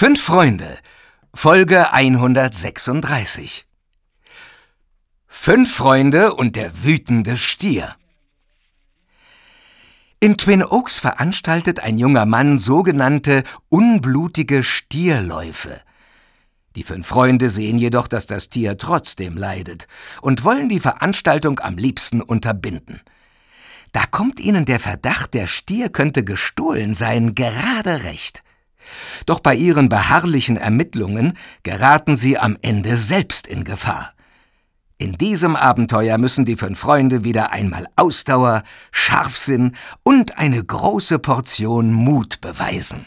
Fünf Freunde, Folge 136. Fünf Freunde und der wütende Stier. In Twin Oaks veranstaltet ein junger Mann sogenannte unblutige Stierläufe. Die fünf Freunde sehen jedoch, dass das Tier trotzdem leidet und wollen die Veranstaltung am liebsten unterbinden. Da kommt ihnen der Verdacht, der Stier könnte gestohlen sein, gerade recht. Doch bei ihren beharrlichen Ermittlungen geraten sie am Ende selbst in Gefahr. In diesem Abenteuer müssen die fünf Freunde wieder einmal Ausdauer, Scharfsinn und eine große Portion Mut beweisen.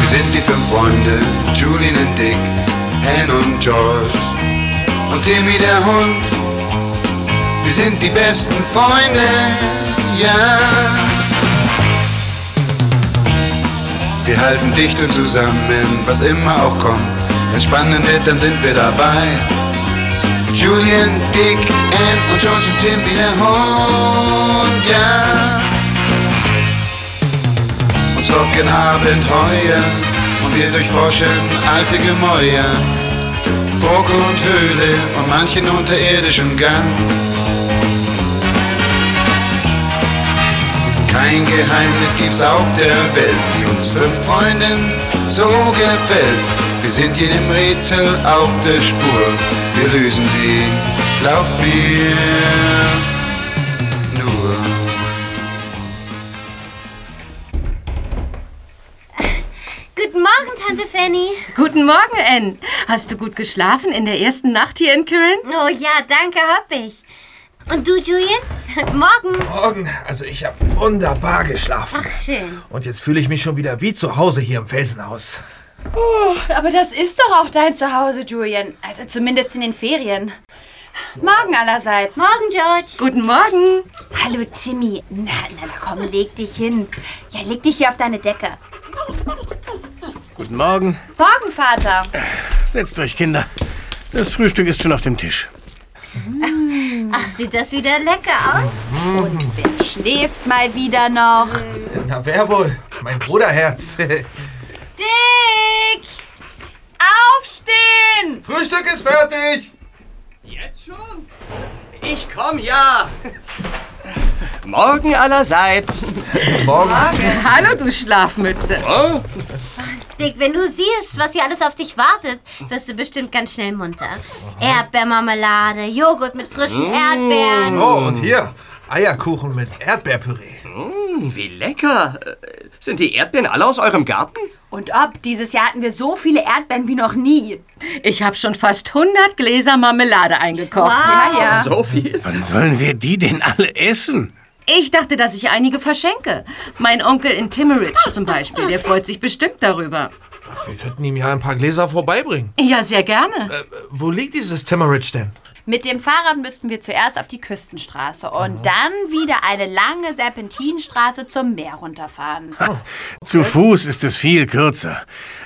Wir sind die fünf Freunde, Julian und Dick, Anne und George und Timmy der Hund. Wir sind die besten Freunde, ja. Wir halten dicht und zusammen, was immer auch kommt. Wenn es spannend wird, dann sind wir dabei. Julian, Dick, Ann und George und Tim wie der Hund, ja. Uns locken Abenteuer und wir durchforschen alte Gemäuer. Burg und Höhle und manchen unterirdischen Gang. Kein Geheimnis gibt's auf der Welt, die uns fünf Freunden so gefällt. Wir sind jedem Rätsel auf der Spur, wir lösen sie, glaubt mir nur. Guten Morgen, Tante Fanny. Guten Morgen, Ann. Hast du gut geschlafen in der ersten Nacht hier in Kirin? Oh ja, danke, hab ich. Und du, Julian? Morgen. Morgen. Also ich habe wunderbar geschlafen. Ach, schön. Und jetzt fühle ich mich schon wieder wie zu Hause hier im Felsenhaus. Oh, aber das ist doch auch dein Zuhause, Julian. Also zumindest in den Ferien. Morgen allerseits. Morgen, George. Guten Morgen. Hallo, Timmy. Na, na, na, komm, leg dich hin. Ja, leg dich hier auf deine Decke. Guten Morgen. Morgen, Vater. Setzt euch, Kinder. Das Frühstück ist schon auf dem Tisch. Ach, sieht das wieder lecker aus? Und wer schläft mal wieder noch? Na wer wohl? Mein Bruderherz. Dick! Aufstehen! Frühstück ist fertig. Jetzt schon? Ich komm ja. Morgen allerseits. Morgen. Hallo, du Schlafmütze. Oh, Dick, wenn du siehst, was hier alles auf dich wartet, wirst du bestimmt ganz schnell munter. Erdbeermarmelade, Joghurt mit frischen Erdbeeren. Oh, und hier Eierkuchen mit Erdbeerpüree. wie lecker. Sind die Erdbeeren alle aus eurem Garten? Und ob, dieses Jahr hatten wir so viele Erdbeeren wie noch nie. Ich habe schon fast 100 Gläser Marmelade eingekocht. Wow. Ja, ja. So viel? Wann sollen wir die denn alle essen? Ich dachte, dass ich einige verschenke. Mein Onkel in Timmeridge zum Beispiel, der freut sich bestimmt darüber. Wir könnten ihm ja ein paar Gläser vorbeibringen. Ja, sehr gerne. Äh, wo liegt dieses Timmeridge denn? Mit dem Fahrrad müssten wir zuerst auf die Küstenstraße und dann wieder eine lange Serpentinstraße zum Meer runterfahren. Zu Fuß ist es viel kürzer.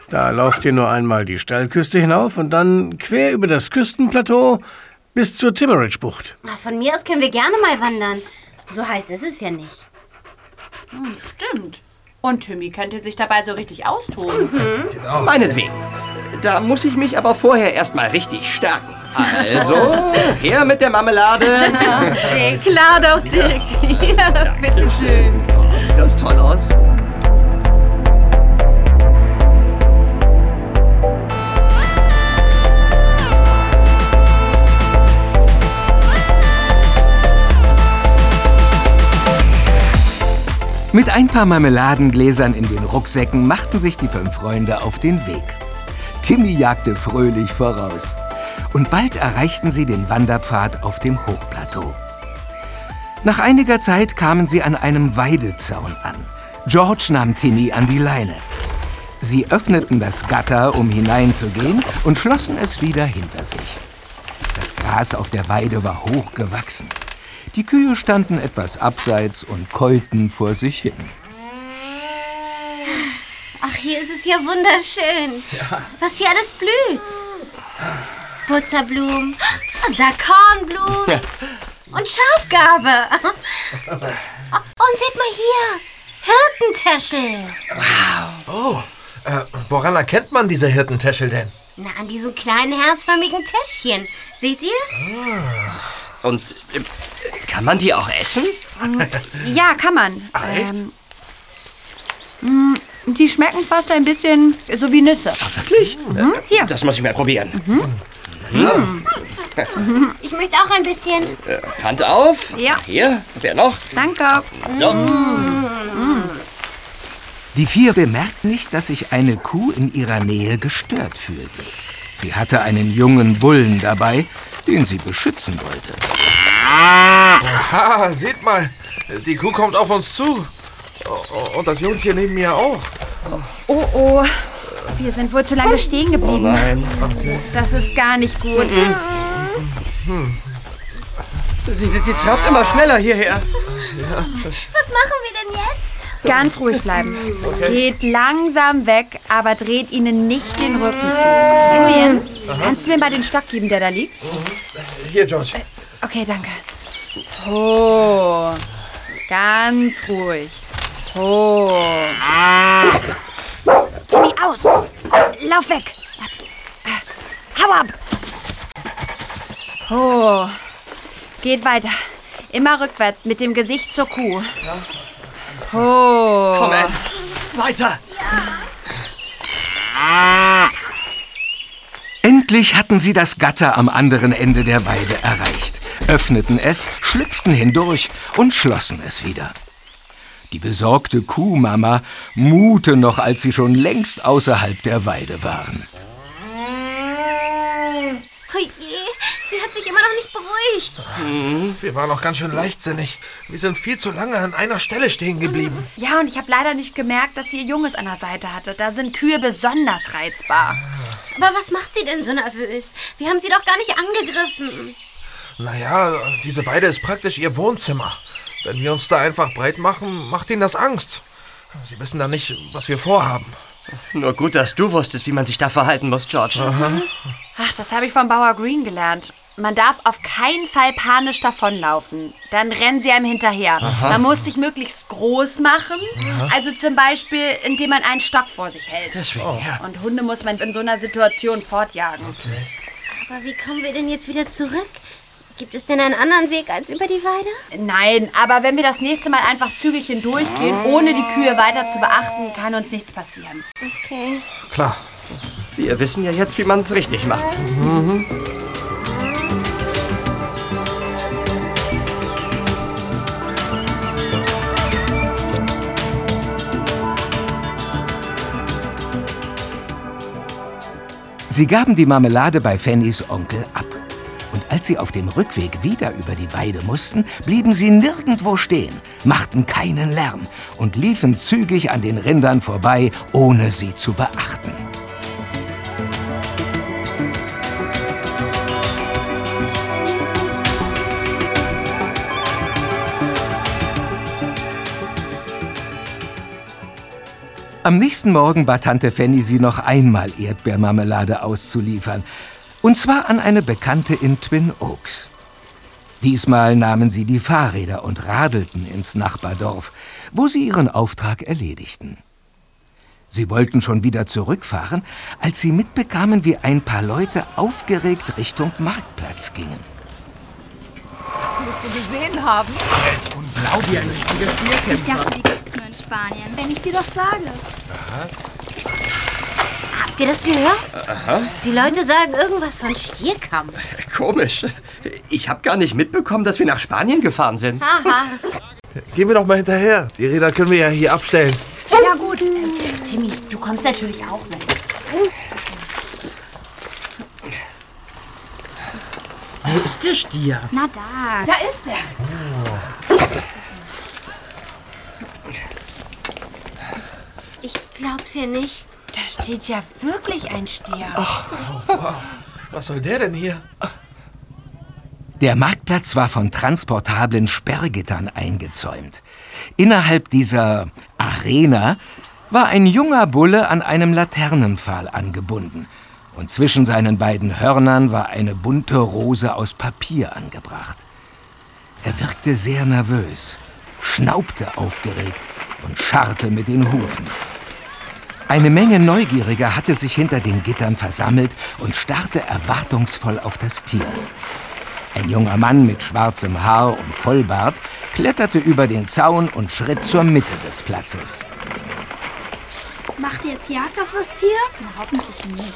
Da lauft ihr nur einmal die Steilküste hinauf und dann quer über das Küstenplateau bis zur Timmeridge-Bucht. Von mir aus können wir gerne mal wandern. So heiß ist es ja nicht. Stimmt. Und Timmy könnte sich dabei so richtig austoben. Genau. Meinetwegen. Da muss ich mich aber vorher erstmal richtig stärken. Also, her mit der Marmelade. Klar doch, Dick. Ja, bitteschön. Sieht das toll aus? Mit ein paar Marmeladengläsern in den Rucksäcken machten sich die fünf Freunde auf den Weg. Timmy jagte fröhlich voraus. Und bald erreichten sie den Wanderpfad auf dem Hochplateau. Nach einiger Zeit kamen sie an einem Weidezaun an. George nahm Timmy an die Leine. Sie öffneten das Gatter, um hineinzugehen, und schlossen es wieder hinter sich. Das Gras auf der Weide war hoch gewachsen. Die Kühe standen etwas abseits und keulten vor sich hin. Ach, hier ist es ja wunderschön. Was hier alles blüht. Butterblumen. Und da Kornblumen. und Schafgabe. Und seht mal hier, Hirtentäschel. Oh, äh, woran erkennt man diese Hirtentäschel denn? Na, an diesen kleinen herzförmigen Täschchen. Seht ihr? Und äh, kann man die auch essen? Ja, kann man. echt? Ähm, mh, die schmecken fast ein bisschen so wie Nüsse. Wirklich? Mhm. Hier. Das muss ich mal probieren. Ich möchte auch ein bisschen. Äh, Hand auf. Ja. Hier, wer noch? Danke. So. Die vier bemerkten nicht, dass sich eine Kuh in ihrer Nähe gestört fühlte. Sie hatte einen jungen Bullen dabei, den sie beschützen wollte. Ha, seht mal, die Kuh kommt auf uns zu. Oh, Und das Jungtier neben mir auch. Oh, oh. Wir sind wohl zu lange stehen geblieben. Nein. Das ist gar nicht gut. Sie, sie, sie trabt immer schneller hierher. Was machen wir denn jetzt? Ganz ruhig bleiben. Geht langsam weg, aber dreht ihnen nicht den Rücken zu. Julian, kannst du mir mal den Stock geben, der da liegt? Hier, George. Okay, danke. Oh, ganz ruhig. Oh. Timmy, aus! Lauf weg! Warte. Äh, Hau ab! Oh. Geht weiter. Immer rückwärts, mit dem Gesicht zur Kuh. Oh. Komm, Ann. Weiter. Endlich hatten sie das Gatter am anderen Ende der Weide erreicht, öffneten es, schlüpften hindurch und schlossen es wieder. Die besorgte Kuhmama mute noch, als sie schon längst außerhalb der Weide waren. Oh je, sie hat sich immer noch nicht beruhigt. Wir waren noch ganz schön leichtsinnig. Wir sind viel zu lange an einer Stelle stehen geblieben. Ja, und ich habe leider nicht gemerkt, dass sie ihr Junges an der Seite hatte. Da sind Kühe besonders reizbar. Aber was macht sie denn so nervös? Wir haben sie doch gar nicht angegriffen. Naja, diese Weide ist praktisch ihr Wohnzimmer. Wenn wir uns da einfach breit machen, macht ihnen das Angst. Sie wissen dann nicht, was wir vorhaben. Nur gut, dass du wusstest, wie man sich da verhalten muss, George. Ach, das habe ich vom Bauer Green gelernt. Man darf auf keinen Fall panisch davonlaufen. Dann rennen sie einem hinterher. Man muss sich möglichst groß machen. Also zum Beispiel, indem man einen Stock vor sich hält. Deswegen, ja. Und Hunde muss man in so einer Situation fortjagen. Aber wie kommen wir denn jetzt wieder zurück? Gibt es denn einen anderen Weg als über die Weide? Nein, aber wenn wir das nächste Mal einfach zügig hindurchgehen, ohne die Kühe weiter zu beachten, kann uns nichts passieren. Okay. Klar. Wir wissen ja jetzt, wie man es richtig macht. Sie gaben die Marmelade bei Fannys Onkel ab. Und als sie auf dem Rückweg wieder über die Weide mussten, blieben sie nirgendwo stehen, machten keinen Lärm und liefen zügig an den Rindern vorbei, ohne sie zu beachten. Am nächsten Morgen bat Tante Fanny sie noch einmal Erdbeermarmelade auszuliefern. Und zwar an eine Bekannte in Twin Oaks. Diesmal nahmen sie die Fahrräder und radelten ins Nachbardorf, wo sie ihren Auftrag erledigten. Sie wollten schon wieder zurückfahren, als sie mitbekamen, wie ein paar Leute aufgeregt Richtung Marktplatz gingen. musst du gesehen haben. Ich dachte, die in Spanien. Wenn ich dir doch sage. Habt ihr das gehört? Die Leute sagen irgendwas von Stierkampf. Komisch. Ich habe gar nicht mitbekommen, dass wir nach Spanien gefahren sind. Haha. Gehen wir doch mal hinterher. Die Räder können wir ja hier abstellen. Ja gut. Timmy, du kommst natürlich auch mit. Wo ist der Stier? Na da. Da ist er. Ich glaub's hier nicht. Da steht ja wirklich ein Stier. Was soll der denn hier? Der Marktplatz war von transportablen Sperrgittern eingezäumt. Innerhalb dieser Arena war ein junger Bulle an einem Laternenpfahl angebunden. Und zwischen seinen beiden Hörnern war eine bunte Rose aus Papier angebracht. Er wirkte sehr nervös, schnaubte aufgeregt und scharrte mit den Hufen. Eine Menge Neugieriger hatte sich hinter den Gittern versammelt und starrte erwartungsvoll auf das Tier. Ein junger Mann mit schwarzem Haar und Vollbart kletterte über den Zaun und schritt zur Mitte des Platzes. Macht ihr jetzt Jagd auf das Tier? Na, hoffentlich nicht.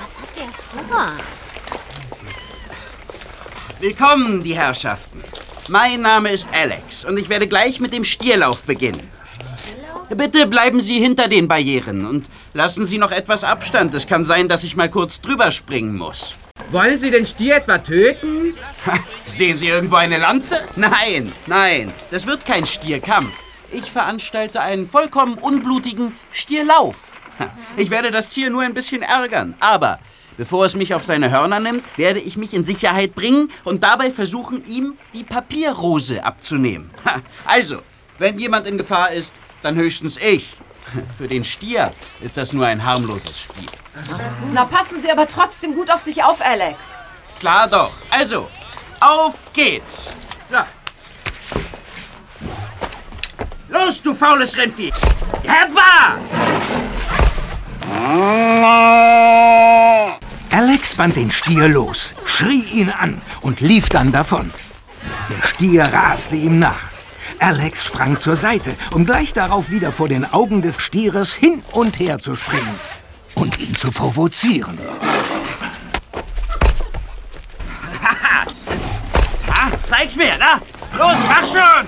Was hat der vor? Willkommen, die Herrschaften. Mein Name ist Alex und ich werde gleich mit dem Stierlauf beginnen. Bitte bleiben Sie hinter den Barrieren und lassen Sie noch etwas Abstand. Es kann sein, dass ich mal kurz drüber springen muss. Wollen Sie den Stier etwa töten? Sehen Sie irgendwo eine Lanze? Nein, nein, das wird kein Stierkampf. Ich veranstalte einen vollkommen unblutigen Stierlauf. Ich werde das Tier nur ein bisschen ärgern, aber bevor es mich auf seine Hörner nimmt, werde ich mich in Sicherheit bringen und dabei versuchen, ihm die Papierrose abzunehmen. Also, wenn jemand in Gefahr ist, dann höchstens ich. Für den Stier ist das nur ein harmloses Spiel. Na, passen Sie aber trotzdem gut auf sich auf, Alex. Klar doch. Also, auf geht's. Ja. Los, du faules Rindvieh! Heppa! Alex band den Stier los, schrie ihn an und lief dann davon. Der Stier raste ihm nach. Alex sprang zur Seite, um gleich darauf wieder vor den Augen des Stieres hin und her zu springen und ihn zu provozieren. Ha, zeig's mir, na! Los, mach schon!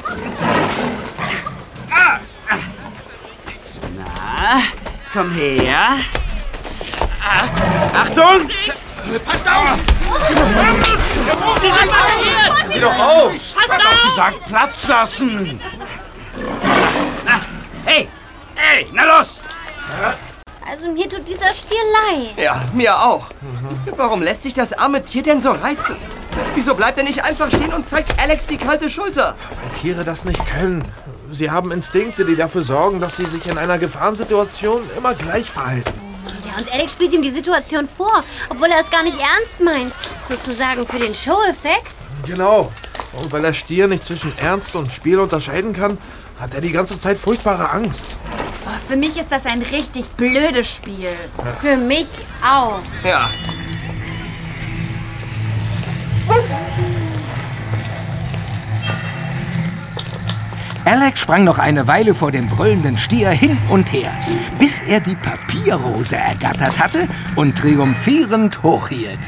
Na, komm her. Achtung! Passt auf! Die sind marschiert! Sieh doch auf! Passt auf! doch gesagt, Platz lassen! Na, hey! Hey, na los! Also mir tut dieser Stier leid. Ja, mir auch. Warum lässt sich das arme Tier denn so reizen? Wieso bleibt er nicht einfach stehen und zeigt Alex die kalte Schulter? Weil Tiere das nicht können. Sie haben Instinkte, die dafür sorgen, dass sie sich in einer Gefahrensituation immer gleich verhalten. Ja, und Alex spielt ihm die Situation vor, obwohl er es gar nicht ernst meint. Sozusagen für den Show-Effekt. Genau. Und weil der Stier nicht zwischen Ernst und Spiel unterscheiden kann, hat er die ganze Zeit furchtbare Angst. Boah, für mich ist das ein richtig blödes Spiel. Für mich auch. Ja. Alex sprang noch eine Weile vor dem brüllenden Stier hin und her, bis er die Papierrose ergattert hatte und triumphierend hochhielt.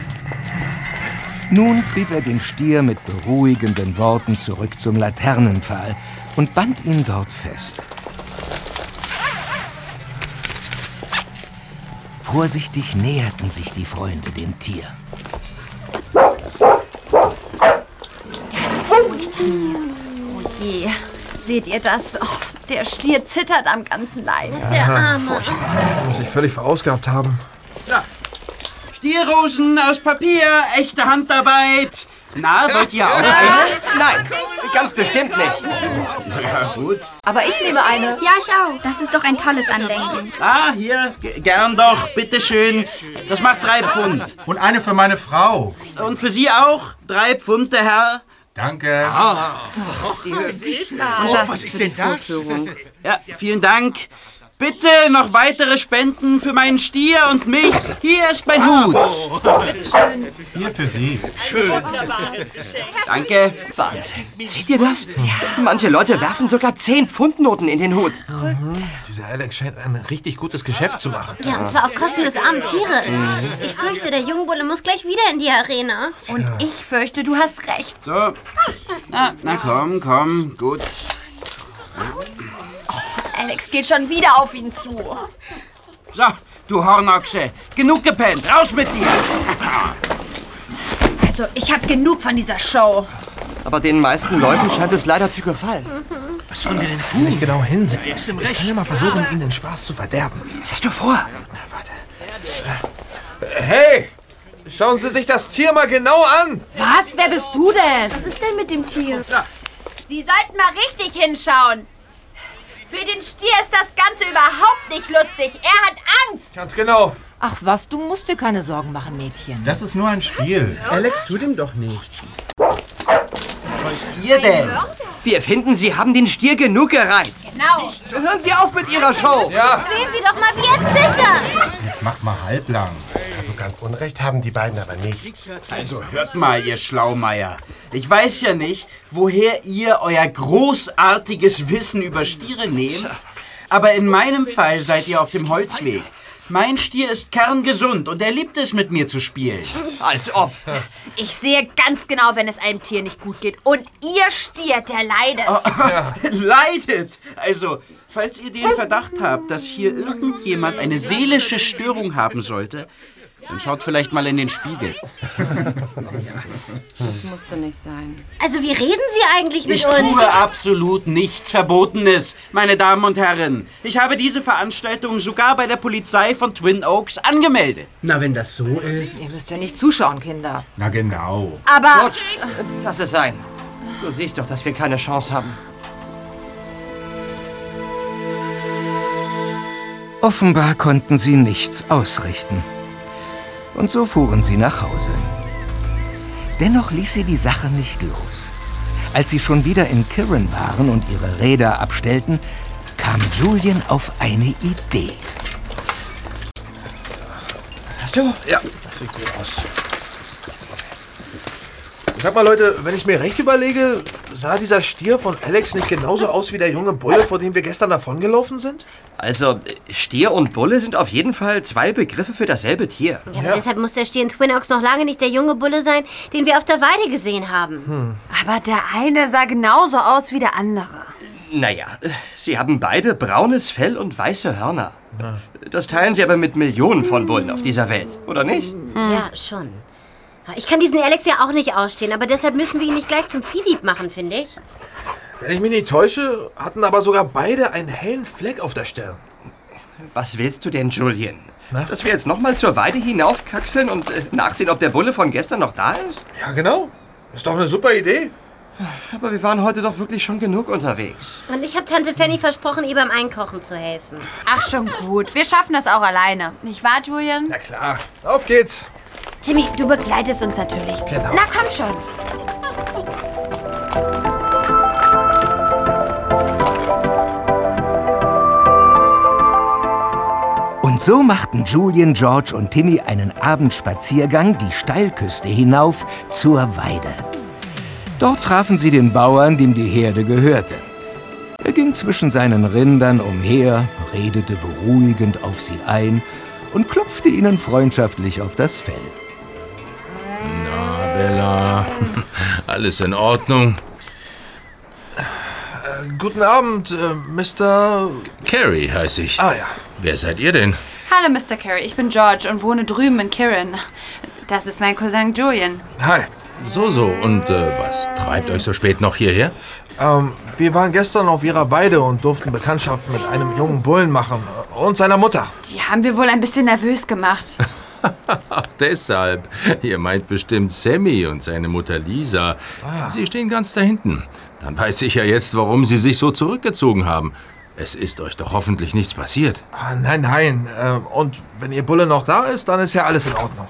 Nun trieb er den Stier mit beruhigenden Worten zurück zum Laternenpfahl und band ihn dort fest. Vorsichtig näherten sich die Freunde dem Tier. Seht ihr das? Oh, der Stier zittert am ganzen Leib. Der Arme. Muss ich völlig verausgabt haben. Ja. Stierrosen aus Papier, echte Handarbeit. Na, wollt ihr auch eine? Nein, ganz bestimmt nicht. Ja, gut. Aber ich nehme eine. Ja, ich auch. Das ist doch ein tolles Andenken. Ah, hier, gern doch, bitteschön. Das macht drei Pfund. Und eine für meine Frau. Und für Sie auch? Drei Pfund, der Herr? Danke. ist die hübsch. Oh, was ist denn das? Ja, vielen Dank. Bitte noch weitere Spenden für meinen Stier und mich. Hier ist mein Hut. Hier für Sie. Danke. Wahnsinn. Seht ihr das? Manche Leute werfen sogar 10-Pfund-Noten in den Hut. Dieser Alex scheint ein richtig gutes Geschäft zu machen. Ja, und zwar auf Kosten des armen Tieres. Ich fürchte, der Jungbulle muss gleich wieder in die Arena. Und ich fürchte, du hast recht. So. Na, na komm, komm. Gut. Alex geht schon wieder auf ihn zu. So, du Hornochse. Genug gepennt. Raus mit dir. Also, ich habe genug von dieser Show. Aber den meisten Leuten scheint es leider zu gefallen. Was sollen wir denn tun? Nicht genau hinsehen. Ich kann ja mal versuchen, ihnen den Spaß zu verderben. Was hast du vor? Hey! Schauen Sie sich das Tier mal genau an! Was? Wer bist du denn? Was ist denn mit dem Tier? Sie sollten mal richtig hinschauen. Für den Stier ist das Ganze überhaupt nicht lustig. Er hat Angst. Ganz genau. Ach was, du musst dir keine Sorgen machen, Mädchen. Das ist nur ein Spiel. Alex tut ihm doch nichts. Ihr denn? Wir finden, Sie haben den Stier genug gereizt. Genau. Hören Sie auf mit Ihrer Show. Ja. Sehen Sie doch mal, wie er zittert. Jetzt macht mal halblang. Also ganz Unrecht haben die beiden aber nicht. Also hört mal, ihr Schlaumeier. Ich weiß ja nicht, woher ihr euer großartiges Wissen über Stiere nehmt, aber in meinem Fall seid ihr auf dem Holzweg. Mein Stier ist kerngesund und er liebt es, mit mir zu spielen. Als ob. Ich sehe ganz genau, wenn es einem Tier nicht gut geht. Und ihr Stier, der leidet. Leidet! Also, falls ihr den Verdacht habt, dass hier irgendjemand eine seelische Störung haben sollte, dann schaut vielleicht mal in den Spiegel. Das musste nicht sein. Also, wie reden Sie eigentlich mit Ich uns? tue absolut nichts Verbotenes, meine Damen und Herren. Ich habe diese Veranstaltung sogar bei der Polizei von Twin Oaks angemeldet. Na, wenn das so ist. Ihr müsst ja nicht zuschauen, Kinder. Na genau. Aber George, lass es sein. Du siehst doch, dass wir keine Chance haben. Offenbar konnten sie nichts ausrichten. Und so fuhren sie nach Hause. Dennoch ließ sie die Sache nicht los. Als sie schon wieder in Kirin waren und ihre Räder abstellten, kam Julian auf eine Idee. Hast du? Ja, krieg ich raus. Sag mal, Leute, wenn ich mir recht überlege, sah dieser Stier von Alex nicht genauso aus wie der junge Bulle, vor dem wir gestern davongelaufen sind? Also, Stier und Bulle sind auf jeden Fall zwei Begriffe für dasselbe Tier. Ja, aber deshalb muss der Stier in Twin Oaks noch lange nicht der junge Bulle sein, den wir auf der Weide gesehen haben. Aber der eine sah genauso aus wie der andere. Naja, sie haben beide braunes Fell und weiße Hörner. Das teilen sie aber mit Millionen von Bullen auf dieser Welt, oder nicht? Ja, schon. Ich kann diesen Alex ja auch nicht ausstehen, aber deshalb müssen wir ihn nicht gleich zum Viehdieb machen, finde ich. Wenn ich mich nicht täusche, hatten aber sogar beide einen hellen Fleck auf der Stirn. Was willst du denn, Julian? Dass wir jetzt nochmal zur Weide hinaufkraxeln und äh, nachsehen, ob der Bulle von gestern noch da ist? Ja, genau. Ist doch eine super Idee. Aber wir waren heute doch wirklich schon genug unterwegs. Und ich habe Tante Fanny versprochen, ihr beim Einkochen zu helfen. Ach, schon gut. Wir schaffen das auch alleine. Nicht wahr, Julian? Na klar. Auf geht's. Timmy, du begleitest uns natürlich. Genau. Na, komm schon. Und so machten Julian, George und Timmy einen Abendspaziergang die Steilküste hinauf zur Weide. Dort trafen sie den Bauern, dem die Herde gehörte. Er ging zwischen seinen Rindern umher, redete beruhigend auf sie ein und klopfte ihnen freundschaftlich auf das Fell. Na, Bella, alles in Ordnung? Äh, guten Abend, äh, Mr. Carrie heiße ich. Ah ja. Wer seid ihr denn? Hallo, Mr. Carey. Ich bin George und wohne drüben in Kirin. Das ist mein Cousin Julian. Hi. So, so. Und äh, was treibt euch so spät noch hierher? Ähm, wir waren gestern auf ihrer Weide und durften Bekanntschaft mit einem jungen Bullen machen und seiner Mutter. Die haben wir wohl ein bisschen nervös gemacht. Ach, deshalb. Ihr meint bestimmt Sammy und seine Mutter Lisa. Ah. Sie stehen ganz da hinten. Dann weiß ich ja jetzt, warum sie sich so zurückgezogen haben. Es ist euch doch hoffentlich nichts passiert. Ah, nein, nein. Äh, und wenn ihr Bulle noch da ist, dann ist ja alles in Ordnung.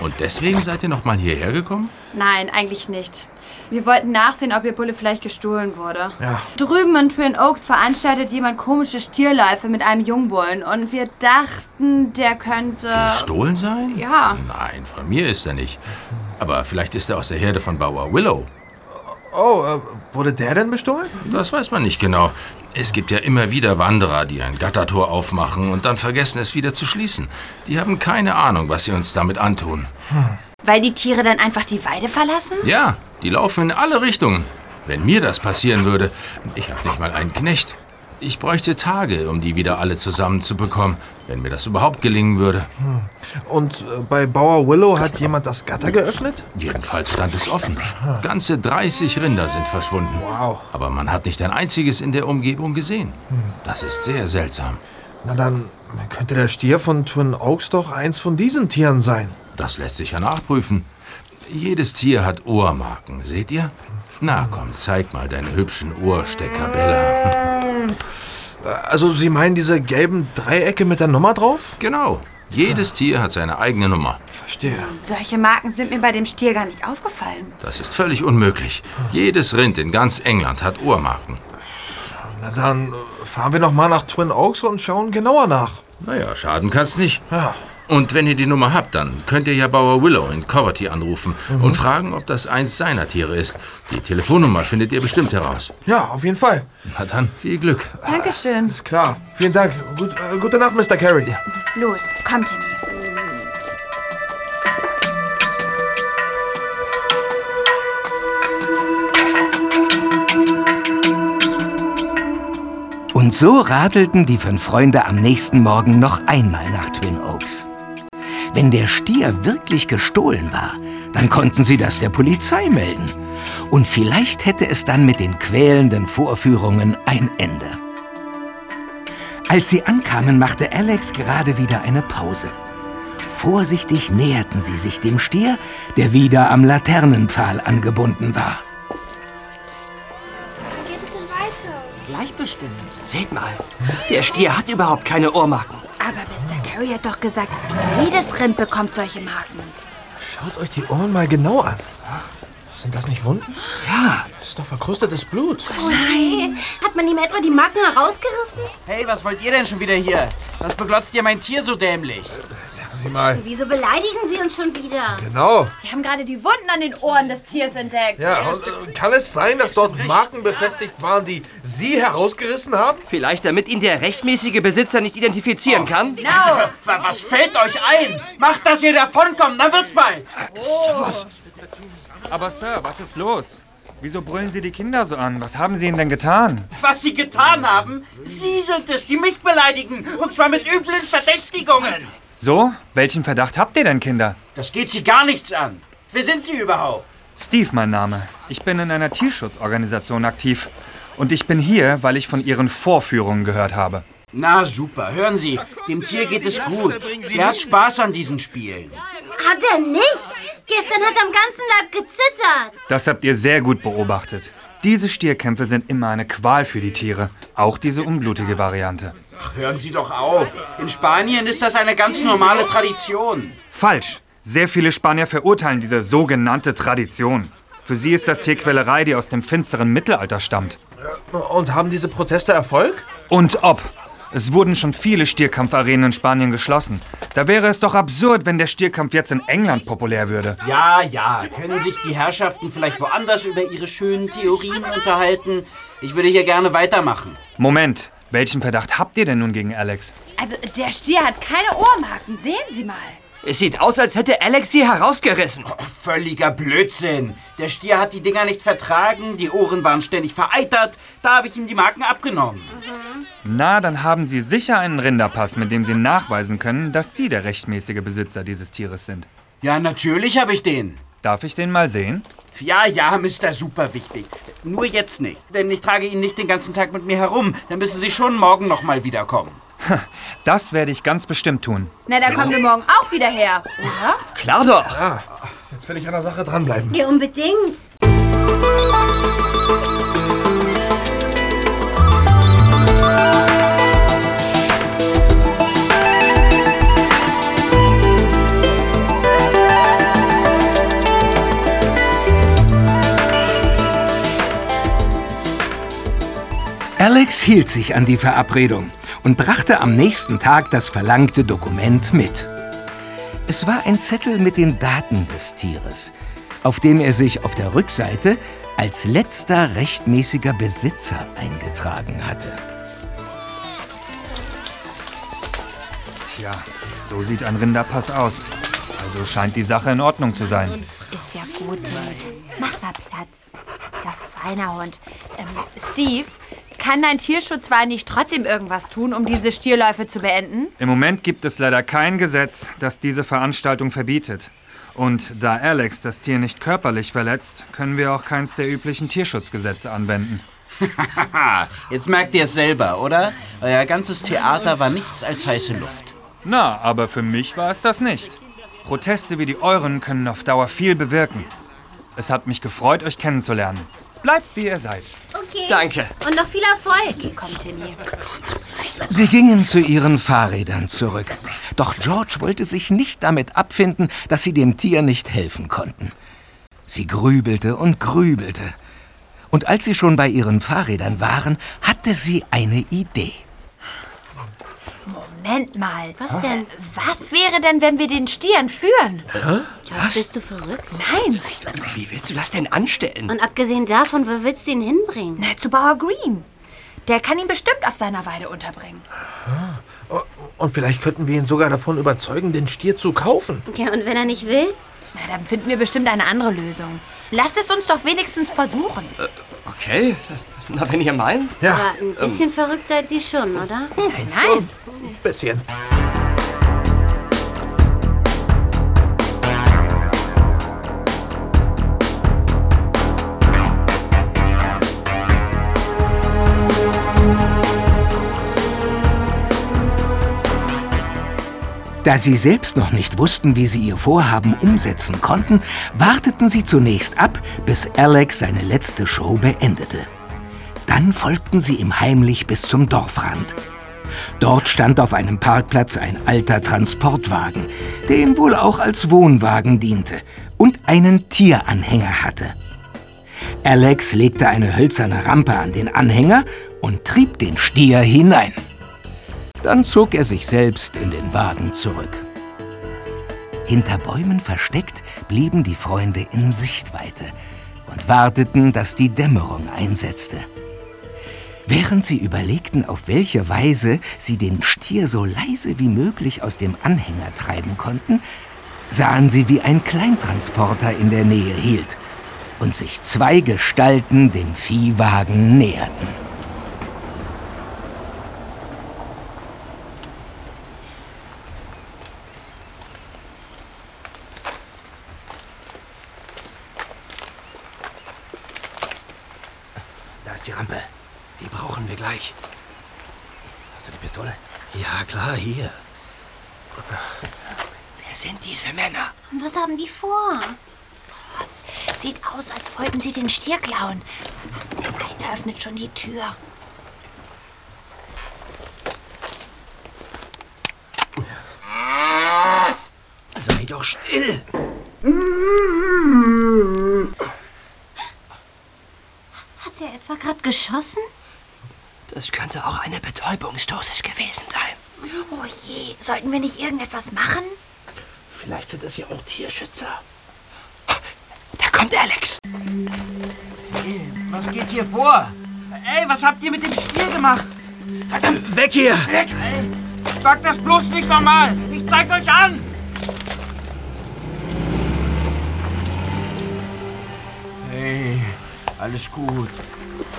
Und deswegen seid ihr noch mal hierher gekommen? Nein, eigentlich nicht. Wir wollten nachsehen, ob ihr Bulle vielleicht gestohlen wurde. Ja. Drüben in Twin Oaks veranstaltet jemand komische Stierläufe mit einem Jungbullen und wir dachten, der könnte... Gestohlen sein? Ja. Nein, von mir ist er nicht. Aber vielleicht ist er aus der Herde von Bauer Willow. Oh, äh, wurde der denn bestohlen? Das weiß man nicht genau. Es gibt ja immer wieder Wanderer, die ein Gattertor aufmachen und dann vergessen es wieder zu schließen. Die haben keine Ahnung, was sie uns damit antun. Weil die Tiere dann einfach die Weide verlassen? Ja, die laufen in alle Richtungen. Wenn mir das passieren würde, ich habe nicht mal einen Knecht. Ich bräuchte Tage, um die wieder alle zusammenzubekommen, wenn mir das überhaupt gelingen würde. Hm. Und äh, bei Bauer Willow hat jemand das Gatter geöffnet? Jedenfalls stand es offen. Ganze 30 Rinder sind verschwunden. Wow. Aber man hat nicht ein einziges in der Umgebung gesehen. Das ist sehr seltsam. Na dann könnte der Stier von Twin Oaks doch eins von diesen Tieren sein. Das lässt sich ja nachprüfen. Jedes Tier hat Ohrmarken, seht ihr? Na komm, zeig mal deine hübschen Ohrstecker, Bella. Äh, Also Sie meinen diese gelben Dreiecke mit der Nummer drauf? Genau. Jedes Tier hat seine eigene Nummer. Verstehe. Solche Marken sind mir bei dem Stier gar nicht aufgefallen. Das ist völlig unmöglich. Jedes Rind in ganz England hat Ohrmarken. Na dann äh, fahren wir noch mal nach Twin Oaks und schauen genauer nach. Naja, schaden kann's nicht. Ja. Und wenn ihr die Nummer habt, dann könnt ihr ja Bauer Willow in Coverty anrufen und fragen, ob das eins seiner Tiere ist. Die Telefonnummer findet ihr bestimmt heraus. Ja, auf jeden Fall. Na dann, viel Glück. Dankeschön. Ist klar. Vielen Dank. Gut, äh, gute Nacht, Mr. Carey. Los, komm, Timmy. Und so radelten die fünf Freunde am nächsten Morgen noch einmal nach Twin Oaks. Wenn der Stier wirklich gestohlen war, dann konnten sie das der Polizei melden. Und vielleicht hätte es dann mit den quälenden Vorführungen ein Ende. Als sie ankamen, machte Alex gerade wieder eine Pause. Vorsichtig näherten sie sich dem Stier, der wieder am Laternenpfahl angebunden war. Geht es denn weiter? Gleich bestimmt. Seht mal, der Stier hat überhaupt keine Ohrmarken. Aber Mr. Carey hat doch gesagt, jedes Rind bekommt solche Marken. Schaut euch die Ohren mal genau an. Sind das nicht Wunden? Ja. Das ist doch verkrustetes Blut. Oh nein. Hat man ihm etwa die Macken herausgerissen? Hey, was wollt ihr denn schon wieder hier? Was beglotzt ihr mein Tier so dämlich? Sagen Sie mal. Wieso beleidigen Sie uns schon wieder? Genau. Wir haben gerade die Wunden an den Ohren des Tiers entdeckt. Ja, und, äh, kann es sein, dass dort Marken befestigt waren, die Sie herausgerissen haben? Vielleicht damit ihn der rechtmäßige Besitzer nicht identifizieren kann? Wa- Was fällt euch ein? Macht, dass ihr davonkommt, dann wird's bald. Sowas. Aber Sir, was ist los? Wieso brüllen Sie die Kinder so an? Was haben Sie ihnen denn getan? Was sie getan haben? Sie sind es, die mich beleidigen. Und zwar mit üblen Verdächtigungen. So? Welchen Verdacht habt ihr denn, Kinder? Das geht sie gar nichts an. Wer sind sie überhaupt? Steve, mein Name. Ich bin in einer Tierschutzorganisation aktiv. Und ich bin hier, weil ich von Ihren Vorführungen gehört habe. Na super, hören Sie, dem Tier geht es gut. Der hat Spaß an diesen Spielen. Hat er nicht? Gestern hat er am ganzen Leib gezittert. Das habt ihr sehr gut beobachtet. Diese Stierkämpfe sind immer eine Qual für die Tiere. Auch diese unblutige Variante. Ach, hören Sie doch auf. In Spanien ist das eine ganz normale Tradition. Falsch. Sehr viele Spanier verurteilen diese sogenannte Tradition. Für sie ist das Tierquälerei, die aus dem finsteren Mittelalter stammt. Und haben diese Proteste Erfolg? Und ob. Es wurden schon viele Stierkampfarenen in Spanien geschlossen. Da wäre es doch absurd, wenn der Stierkampf jetzt in England populär würde. Ja, ja, können sich die Herrschaften vielleicht woanders über ihre schönen Theorien unterhalten? Ich würde hier gerne weitermachen. Moment, welchen Verdacht habt ihr denn nun gegen Alex? Also, der Stier hat keine Ohrmarken. Sehen Sie mal. Es sieht aus, als hätte Alex sie herausgerissen. Völliger Blödsinn. Der Stier hat die Dinger nicht vertragen, die Ohren waren ständig vereitert. Da habe ich ihm die Marken abgenommen. Na, dann haben Sie sicher einen Rinderpass, mit dem Sie nachweisen können, dass Sie der rechtmäßige Besitzer dieses Tieres sind. Ja, natürlich habe ich den. Darf ich den mal sehen? Ja, ja, Mr. Super wichtig. Nur jetzt nicht, denn ich trage ihn nicht den ganzen Tag mit mir herum. Dann müssen Sie schon morgen noch mal wiederkommen. Das werde ich ganz bestimmt tun. Na, da kommen wir morgen auch wieder her, oder? Klar doch. Ja, jetzt will ich an der Sache dranbleiben. Ja, unbedingt. Alex hielt sich an die Verabredung und brachte am nächsten Tag das verlangte Dokument mit. Es war ein Zettel mit den Daten des Tieres, auf dem er sich auf der Rückseite als letzter rechtmäßiger Besitzer eingetragen hatte. Tja, so sieht ein Rinderpass aus. Also scheint die Sache in Ordnung zu sein. Ist ja gut. Mach mal Platz. Ja, feiner Hund. Ähm, Steve, kann dein Tierschutzwahl nicht trotzdem irgendwas tun, um diese Stierläufe zu beenden? Im Moment gibt es leider kein Gesetz, das diese Veranstaltung verbietet. Und da Alex das Tier nicht körperlich verletzt, können wir auch keins der üblichen Tierschutzgesetze anwenden. Haha, jetzt merkt ihr es selber, oder? Euer ganzes Theater war nichts als heiße Luft. Na, aber für mich war es das nicht. Proteste wie die euren können auf Dauer viel bewirken. Es hat mich gefreut, euch kennenzulernen. Bleibt wie ihr seid. Okay. Danke. Und noch viel Erfolg. Komm, Timmy. Sie gingen zu ihren Fahrrädern zurück. Doch George wollte sich nicht damit abfinden, dass sie dem Tier nicht helfen konnten. Sie grübelte und grübelte. Und als sie schon bei ihren Fahrrädern waren, hatte sie eine Idee. Moment mal. Was denn? Was wäre denn, wenn wir den Stier entführen? George, bist du verrückt? Nein. Wie willst du das denn anstellen? Und abgesehen davon, wo willst du ihn hinbringen? Na, zu Bauer Green. Der kann ihn bestimmt auf seiner Weide unterbringen. Und vielleicht könnten wir ihn sogar davon überzeugen, den Stier zu kaufen. Ja, und wenn er nicht will? Na, dann finden wir bestimmt eine andere Lösung. Lasst es uns doch wenigstens versuchen. Okay. Na, wenn ihr meint. Aber ein bisschen verrückt seid ihr schon, oder? Nein, nein. Ein bisschen. Da sie selbst noch nicht wussten, wie sie ihr Vorhaben umsetzen konnten, warteten sie zunächst ab, bis Alex seine letzte Show beendete. Dann folgten sie ihm heimlich bis zum Dorfrand. Dort stand auf einem Parkplatz ein alter Transportwagen, der ihm wohl auch als Wohnwagen diente und einen Tieranhänger hatte. Alex legte eine hölzerne Rampe an den Anhänger und trieb den Stier hinein. Dann zog er sich selbst in den Wagen zurück. Hinter Bäumen versteckt blieben die Freunde in Sichtweite und warteten, dass die Dämmerung einsetzte. Während sie überlegten, auf welche Weise sie den Stier so leise wie möglich aus dem Anhänger treiben konnten, sahen sie, wie ein Kleintransporter in der Nähe hielt und sich zwei Gestalten dem Viehwagen näherten. Da ist die Rampe. Die brauchen wir gleich. Hast du die Pistole? Ja, klar, hier. Wer sind diese Männer? Und was haben die vor? Es sieht aus, als wollten sie den Stier klauen. Einer öffnet schon die Tür. Sei doch still! Hat er etwa gerade geschossen? Das könnte auch eine Betäubungsdosis gewesen sein. Oh je, sollten wir nicht irgendetwas machen? Vielleicht sind es ja auch Tierschützer. Da kommt Alex. Was geht hier vor? Ey, was habt ihr mit dem Stier gemacht? Verdammt, weg hier! Weg! Ey, wagt das bloß nicht normal! Ich zeig euch an! Hey, alles gut.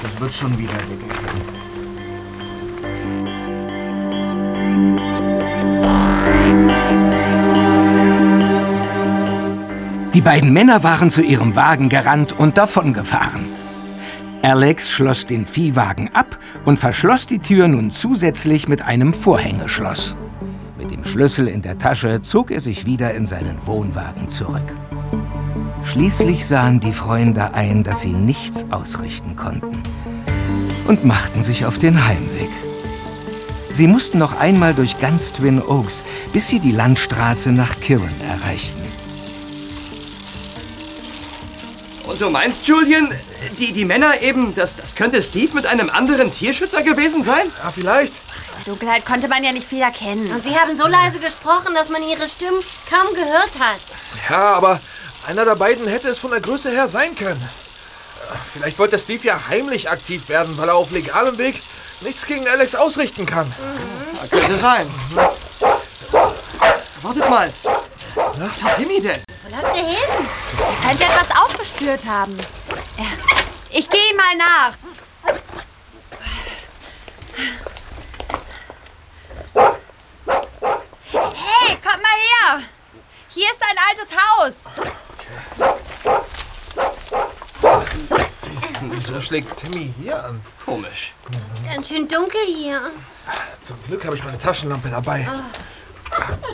Das wird schon wieder, Dickerchen. Die beiden Männer waren zu ihrem Wagen gerannt und davongefahren. Alex schloss den Viehwagen ab und verschloss die Tür nun zusätzlich mit einem Vorhängeschloss. Mit dem Schlüssel in der Tasche zog er sich wieder in seinen Wohnwagen zurück. Schließlich sahen die Freunde ein, dass sie nichts ausrichten konnten und machten sich auf den Heimweg. Sie mussten noch einmal durch ganz Twin Oaks, bis sie die Landstraße nach Kirin erreichten. Du meinst, Julian, die, die Männer eben, das, das könnte Steve mit einem anderen Tierschützer gewesen sein? Ja, vielleicht. In der Dunkelheit konnte man ja nicht viel erkennen. Und sie haben so leise gesprochen, dass man ihre Stimmen kaum gehört hat. Ja, aber einer der beiden hätte es von der Größe her sein können. Vielleicht wollte Steve ja heimlich aktiv werden, weil er auf legalem Weg nichts gegen Alex ausrichten kann. Ja, könnte sein. Wartet mal. Was hat Timmy denn? Wo läuft er hin? Er könnte etwas aufgespürt haben. Ich gehe ihm mal nach. Hey, kommt mal her! Hier ist ein altes Haus. Wieso schlägt Timmy hier an? Komisch. Ganz schön dunkel hier. Zum Glück habe ich meine Taschenlampe dabei. So.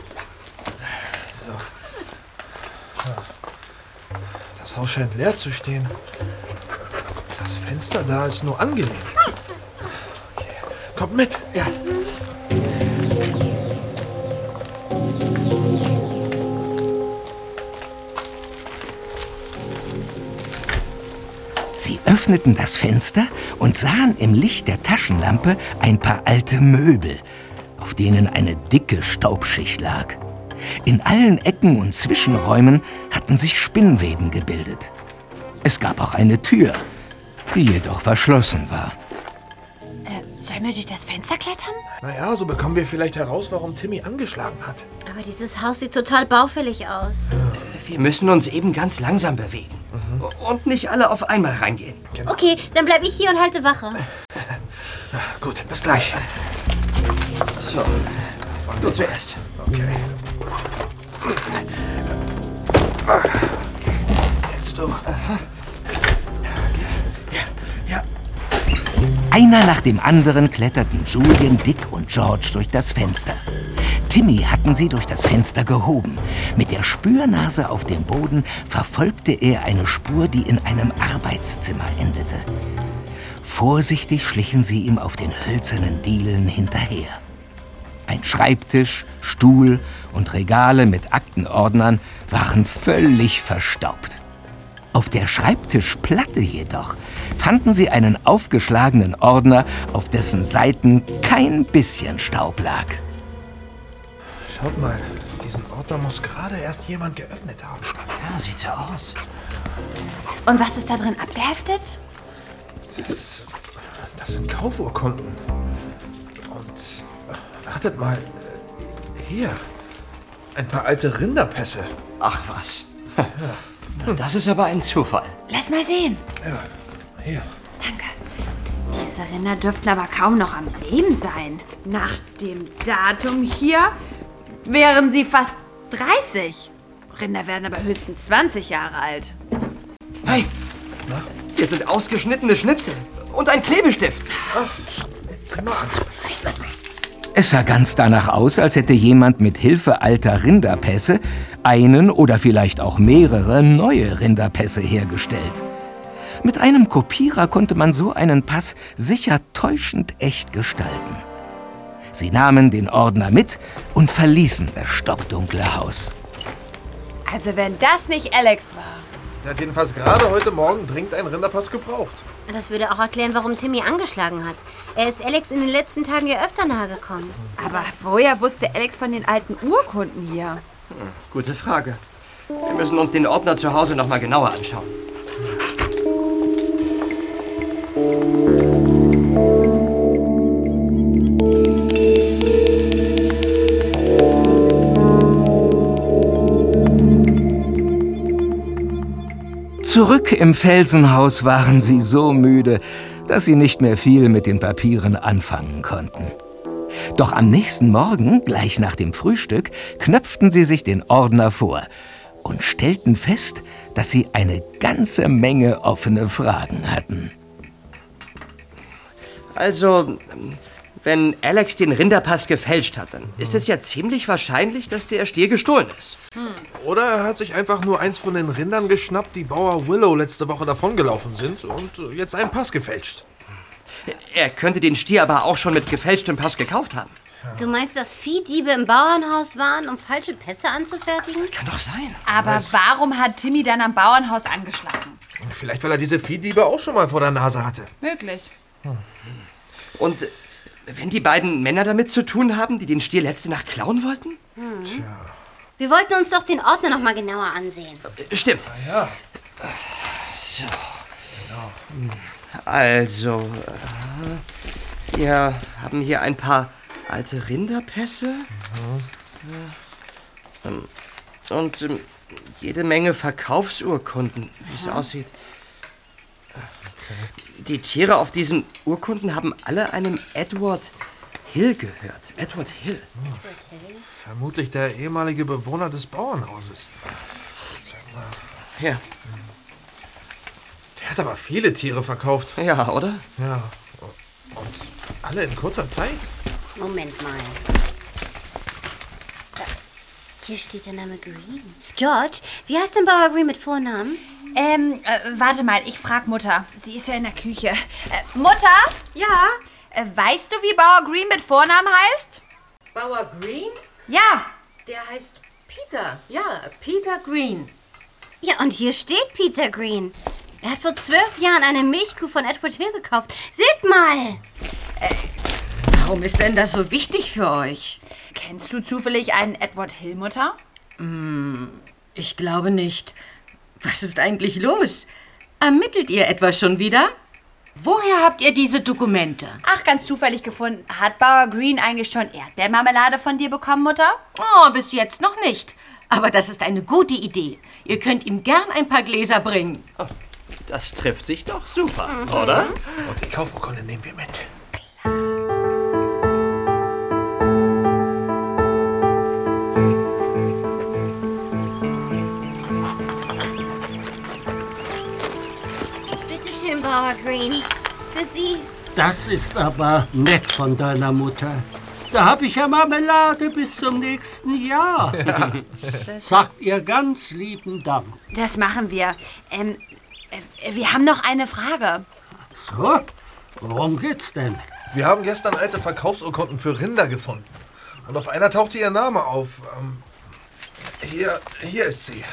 Haus scheint leer zu stehen. Das Fenster da ist nur angelegt. Okay. Kommt mit. Ja. Sie öffneten das Fenster und sahen im Licht der Taschenlampe ein paar alte Möbel, auf denen eine dicke Staubschicht lag. In allen Ecken und Zwischenräumen hatten sich Spinnweben gebildet. Es gab auch eine Tür, die jedoch verschlossen war. Äh, sollen wir durch das Fenster klettern? Naja, so bekommen wir vielleicht heraus, warum Timmy angeschlagen hat. Aber dieses Haus sieht total baufällig aus. Wir müssen uns eben ganz langsam bewegen. Und nicht alle auf einmal reingehen. Okay, dann bleibe ich hier und halte Wache. Gut, bis gleich. So, du zuerst. Okay. Jetzt du. Einer nach dem anderen kletterten Julian, Dick und George durch das Fenster. Timmy hatten sie durch das Fenster gehoben. Mit der Spürnase auf dem Boden verfolgte er eine Spur, die in einem Arbeitszimmer endete. Vorsichtig schlichen sie ihm auf den hölzernen Dielen hinterher. Ein Schreibtisch, Stuhl und Regale mit Aktenordnern waren völlig verstaubt. Auf der Schreibtischplatte jedoch fanden sie einen aufgeschlagenen Ordner, auf dessen Seiten kein bisschen Staub lag. Schaut mal, diesen Ordner muss gerade erst jemand geöffnet haben. Ja, sieht so aus. Und was ist da drin abgeheftet? Das, das sind Kaufurkunden. Wartet mal, hier. Ein paar alte Rinderpässe. Ach was. Na, Das ist aber ein Zufall. Lass mal sehen. Ja, hier. Danke. Diese Rinder dürften aber kaum noch am Leben sein. Nach dem Datum hier wären sie fast 30. Rinder werden aber höchstens 20 Jahre alt. Hey, hier sind ausgeschnittene Schnipsel und ein Klebestift. Sieh mal an. Es sah ganz danach aus, als hätte jemand mit Hilfe alter Rinderpässe einen oder vielleicht auch mehrere neue Rinderpässe hergestellt. Mit einem Kopierer konnte man so einen Pass sicher täuschend echt gestalten. Sie nahmen den Ordner mit und verließen das stockdunkle Haus. Also wenn das nicht Alex war. Der hat jedenfalls gerade heute Morgen dringend einen Rinderpass gebraucht. Das würde auch erklären, warum Timmy angeschlagen hat. Er ist Alex in den letzten Tagen ja öfter nahe gekommen. Aber woher wusste Alex von den alten Urkunden hier? Hm, gute Frage. Wir müssen uns den Ordner zu Hause noch mal genauer anschauen. Zurück im Felsenhaus waren sie so müde, dass sie nicht mehr viel mit den Papieren anfangen konnten. Doch am nächsten Morgen, gleich nach dem Frühstück, knöpften sie sich den Ordner vor und stellten fest, dass sie eine ganze Menge offene Fragen hatten. Also, wenn Alex den Rinderpass gefälscht hat, dann ist es ja ziemlich wahrscheinlich, dass der Stier gestohlen ist. Oder er hat sich einfach nur eins von den Rindern geschnappt, die Bauer Willow letzte Woche davongelaufen sind und äh, jetzt einen Pass gefälscht. Er könnte den Stier aber auch schon mit gefälschtem Pass gekauft haben. Du meinst, dass Viehdiebe im Bauernhaus waren, um falsche Pässe anzufertigen? Kann doch sein. Aber warum hat Timmy dann am Bauernhaus angeschlagen? Vielleicht, weil er diese Viehdiebe auch schon mal vor der Nase hatte. Möglich. Und wenn die beiden Männer damit zu tun haben, die den Stier letzte Nacht klauen wollten? Hm. Wir wollten uns doch den Ordner noch mal genauer ansehen. Äh, Stimmt. Ja. So. Also, äh, wir haben hier ein paar alte Rinderpässe. Ähm, Und ähm, jede Menge Verkaufsurkunden, wie es aussieht. Die Tiere auf diesen Urkunden haben alle einem Edward Hill gehört. Edward Hill. Vermutlich der ehemalige Bewohner des Bauernhauses. Ja. Der hat aber viele Tiere verkauft. Ja, oder? Ja. Und alle in kurzer Zeit. Moment mal. Hier steht der Name Green. George, wie heißt denn Bauer Green mit Vornamen? Ähm, äh, warte mal, ich frag Mutter. Sie ist ja in der Küche. Äh, Mutter? Ja? Äh, weißt du, wie Bauer Green mit Vornamen heißt? Bauer Green? Ja. Der heißt Peter. Ja, Peter Green. Ja, und hier steht Peter Green. Er hat vor zwölf Jahren eine Milchkuh von Edward Hill gekauft. Seht mal! Warum ist denn das so wichtig für euch? Kennst du zufällig einen Edward Hill, Mutter? Hm, ich glaube nicht. Was ist eigentlich los? Ermittelt ihr etwas schon wieder? Woher habt ihr diese Dokumente? Ach, ganz zufällig gefunden. Hat Bauer Green eigentlich schon Erdbeermarmelade von dir bekommen, Mutter? Oh, bis jetzt noch nicht. Aber das ist eine gute Idee. Ihr könnt ihm gern ein paar Gläser bringen. Das trifft sich doch super, Mhm. oder? Und die Kaufurkunde nehmen wir mit. Bauer Green. Für Sie. Das ist aber nett von deiner Mutter. Da habe ich ja Marmelade bis zum nächsten Jahr. Ja. Sagt ihr ganz lieben Dank. Das machen wir. Ähm, äh, wir haben noch eine Frage. So, worum geht's denn? Wir haben gestern alte Verkaufsurkunden für Rinder gefunden. Und auf einer tauchte ihr Name auf. Ähm, hier, hier ist sie.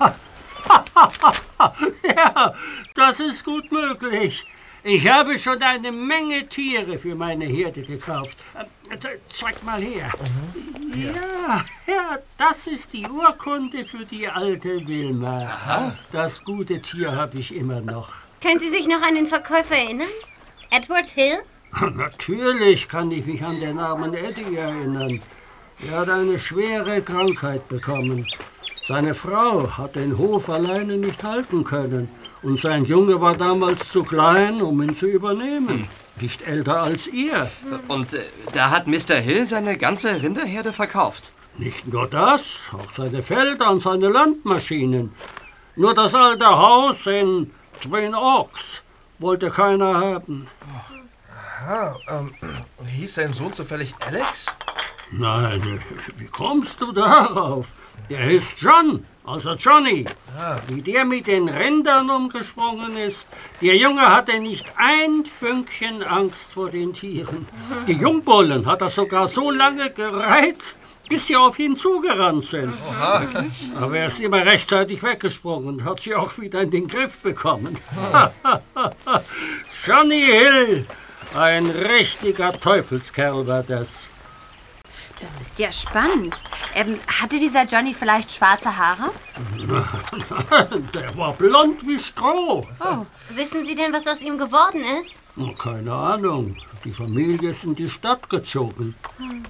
ja, das ist gut möglich. Ich habe schon eine Menge Tiere für meine Herde gekauft. Äh, ze- Zeig mal her. Ja, ja, das ist die Urkunde für die alte Wilma. Das gute Tier habe ich immer noch. Können Sie sich noch an den Verkäufer erinnern? Edward Hill? Natürlich kann ich mich an den armen Eddie erinnern. Er hat eine schwere Krankheit bekommen. Seine Frau hat den Hof alleine nicht halten können. Und sein Junge war damals zu klein, um ihn zu übernehmen. Nicht älter als ihr. Und äh, da hat Mr. Hill seine ganze Rinderherde verkauft. Nicht nur das, auch seine Felder und seine Landmaschinen. Nur das alte Haus in Twin Oaks wollte keiner haben. Aha, ähm, hieß sein Sohn zufällig Alex? Nein, wie kommst du darauf? Der ist John, also Johnny. Wie der mit den Rindern umgesprungen ist. Der Junge hatte nicht ein Fünkchen Angst vor den Tieren. Die Jungbullen hat er sogar so lange gereizt, bis sie auf ihn zugerannt sind. Aber er ist immer rechtzeitig weggesprungen und hat sie auch wieder in den Griff bekommen. Johnny Hill, ein richtiger Teufelskerl war das. Das ist ja spannend. Ähm, hatte dieser Johnny vielleicht schwarze Haare? Der war blond wie Stroh. Oh, wissen Sie denn, was aus ihm geworden ist? Keine Ahnung. Die Familie ist in die Stadt gezogen. Hm.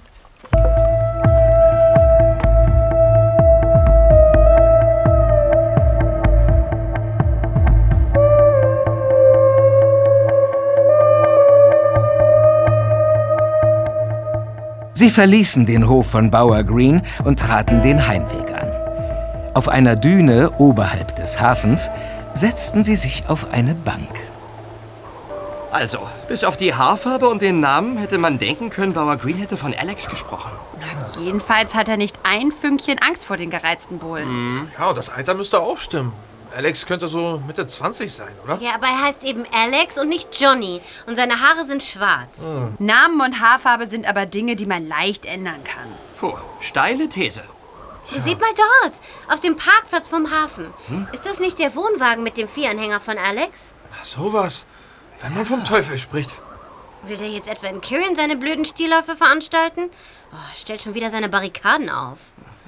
Sie verließen den Hof von Bauer Green und traten den Heimweg an. Auf einer Düne oberhalb des Hafens setzten sie sich auf eine Bank. Also, bis auf die Haarfarbe und den Namen hätte man denken können, Bauer Green hätte von Alex gesprochen. Jedenfalls hat er nicht ein Fünkchen Angst vor den gereizten Bullen. Ja, und das Alter müsste auch stimmen. Alex könnte so Mitte 20 sein, oder? Ja, aber er heißt eben Alex und nicht Johnny. Und seine Haare sind schwarz. Namen und Haarfarbe sind aber Dinge, die man leicht ändern kann. Puh, steile These. Sieht mal dort, auf dem Parkplatz vom Hafen. Hm? Ist das nicht der Wohnwagen mit dem Viehanhänger von Alex? Sowas. Wenn man vom Teufel spricht. Will der jetzt etwa in Kirin seine blöden Stierläufe veranstalten? Oh, stellt schon wieder seine Barrikaden auf.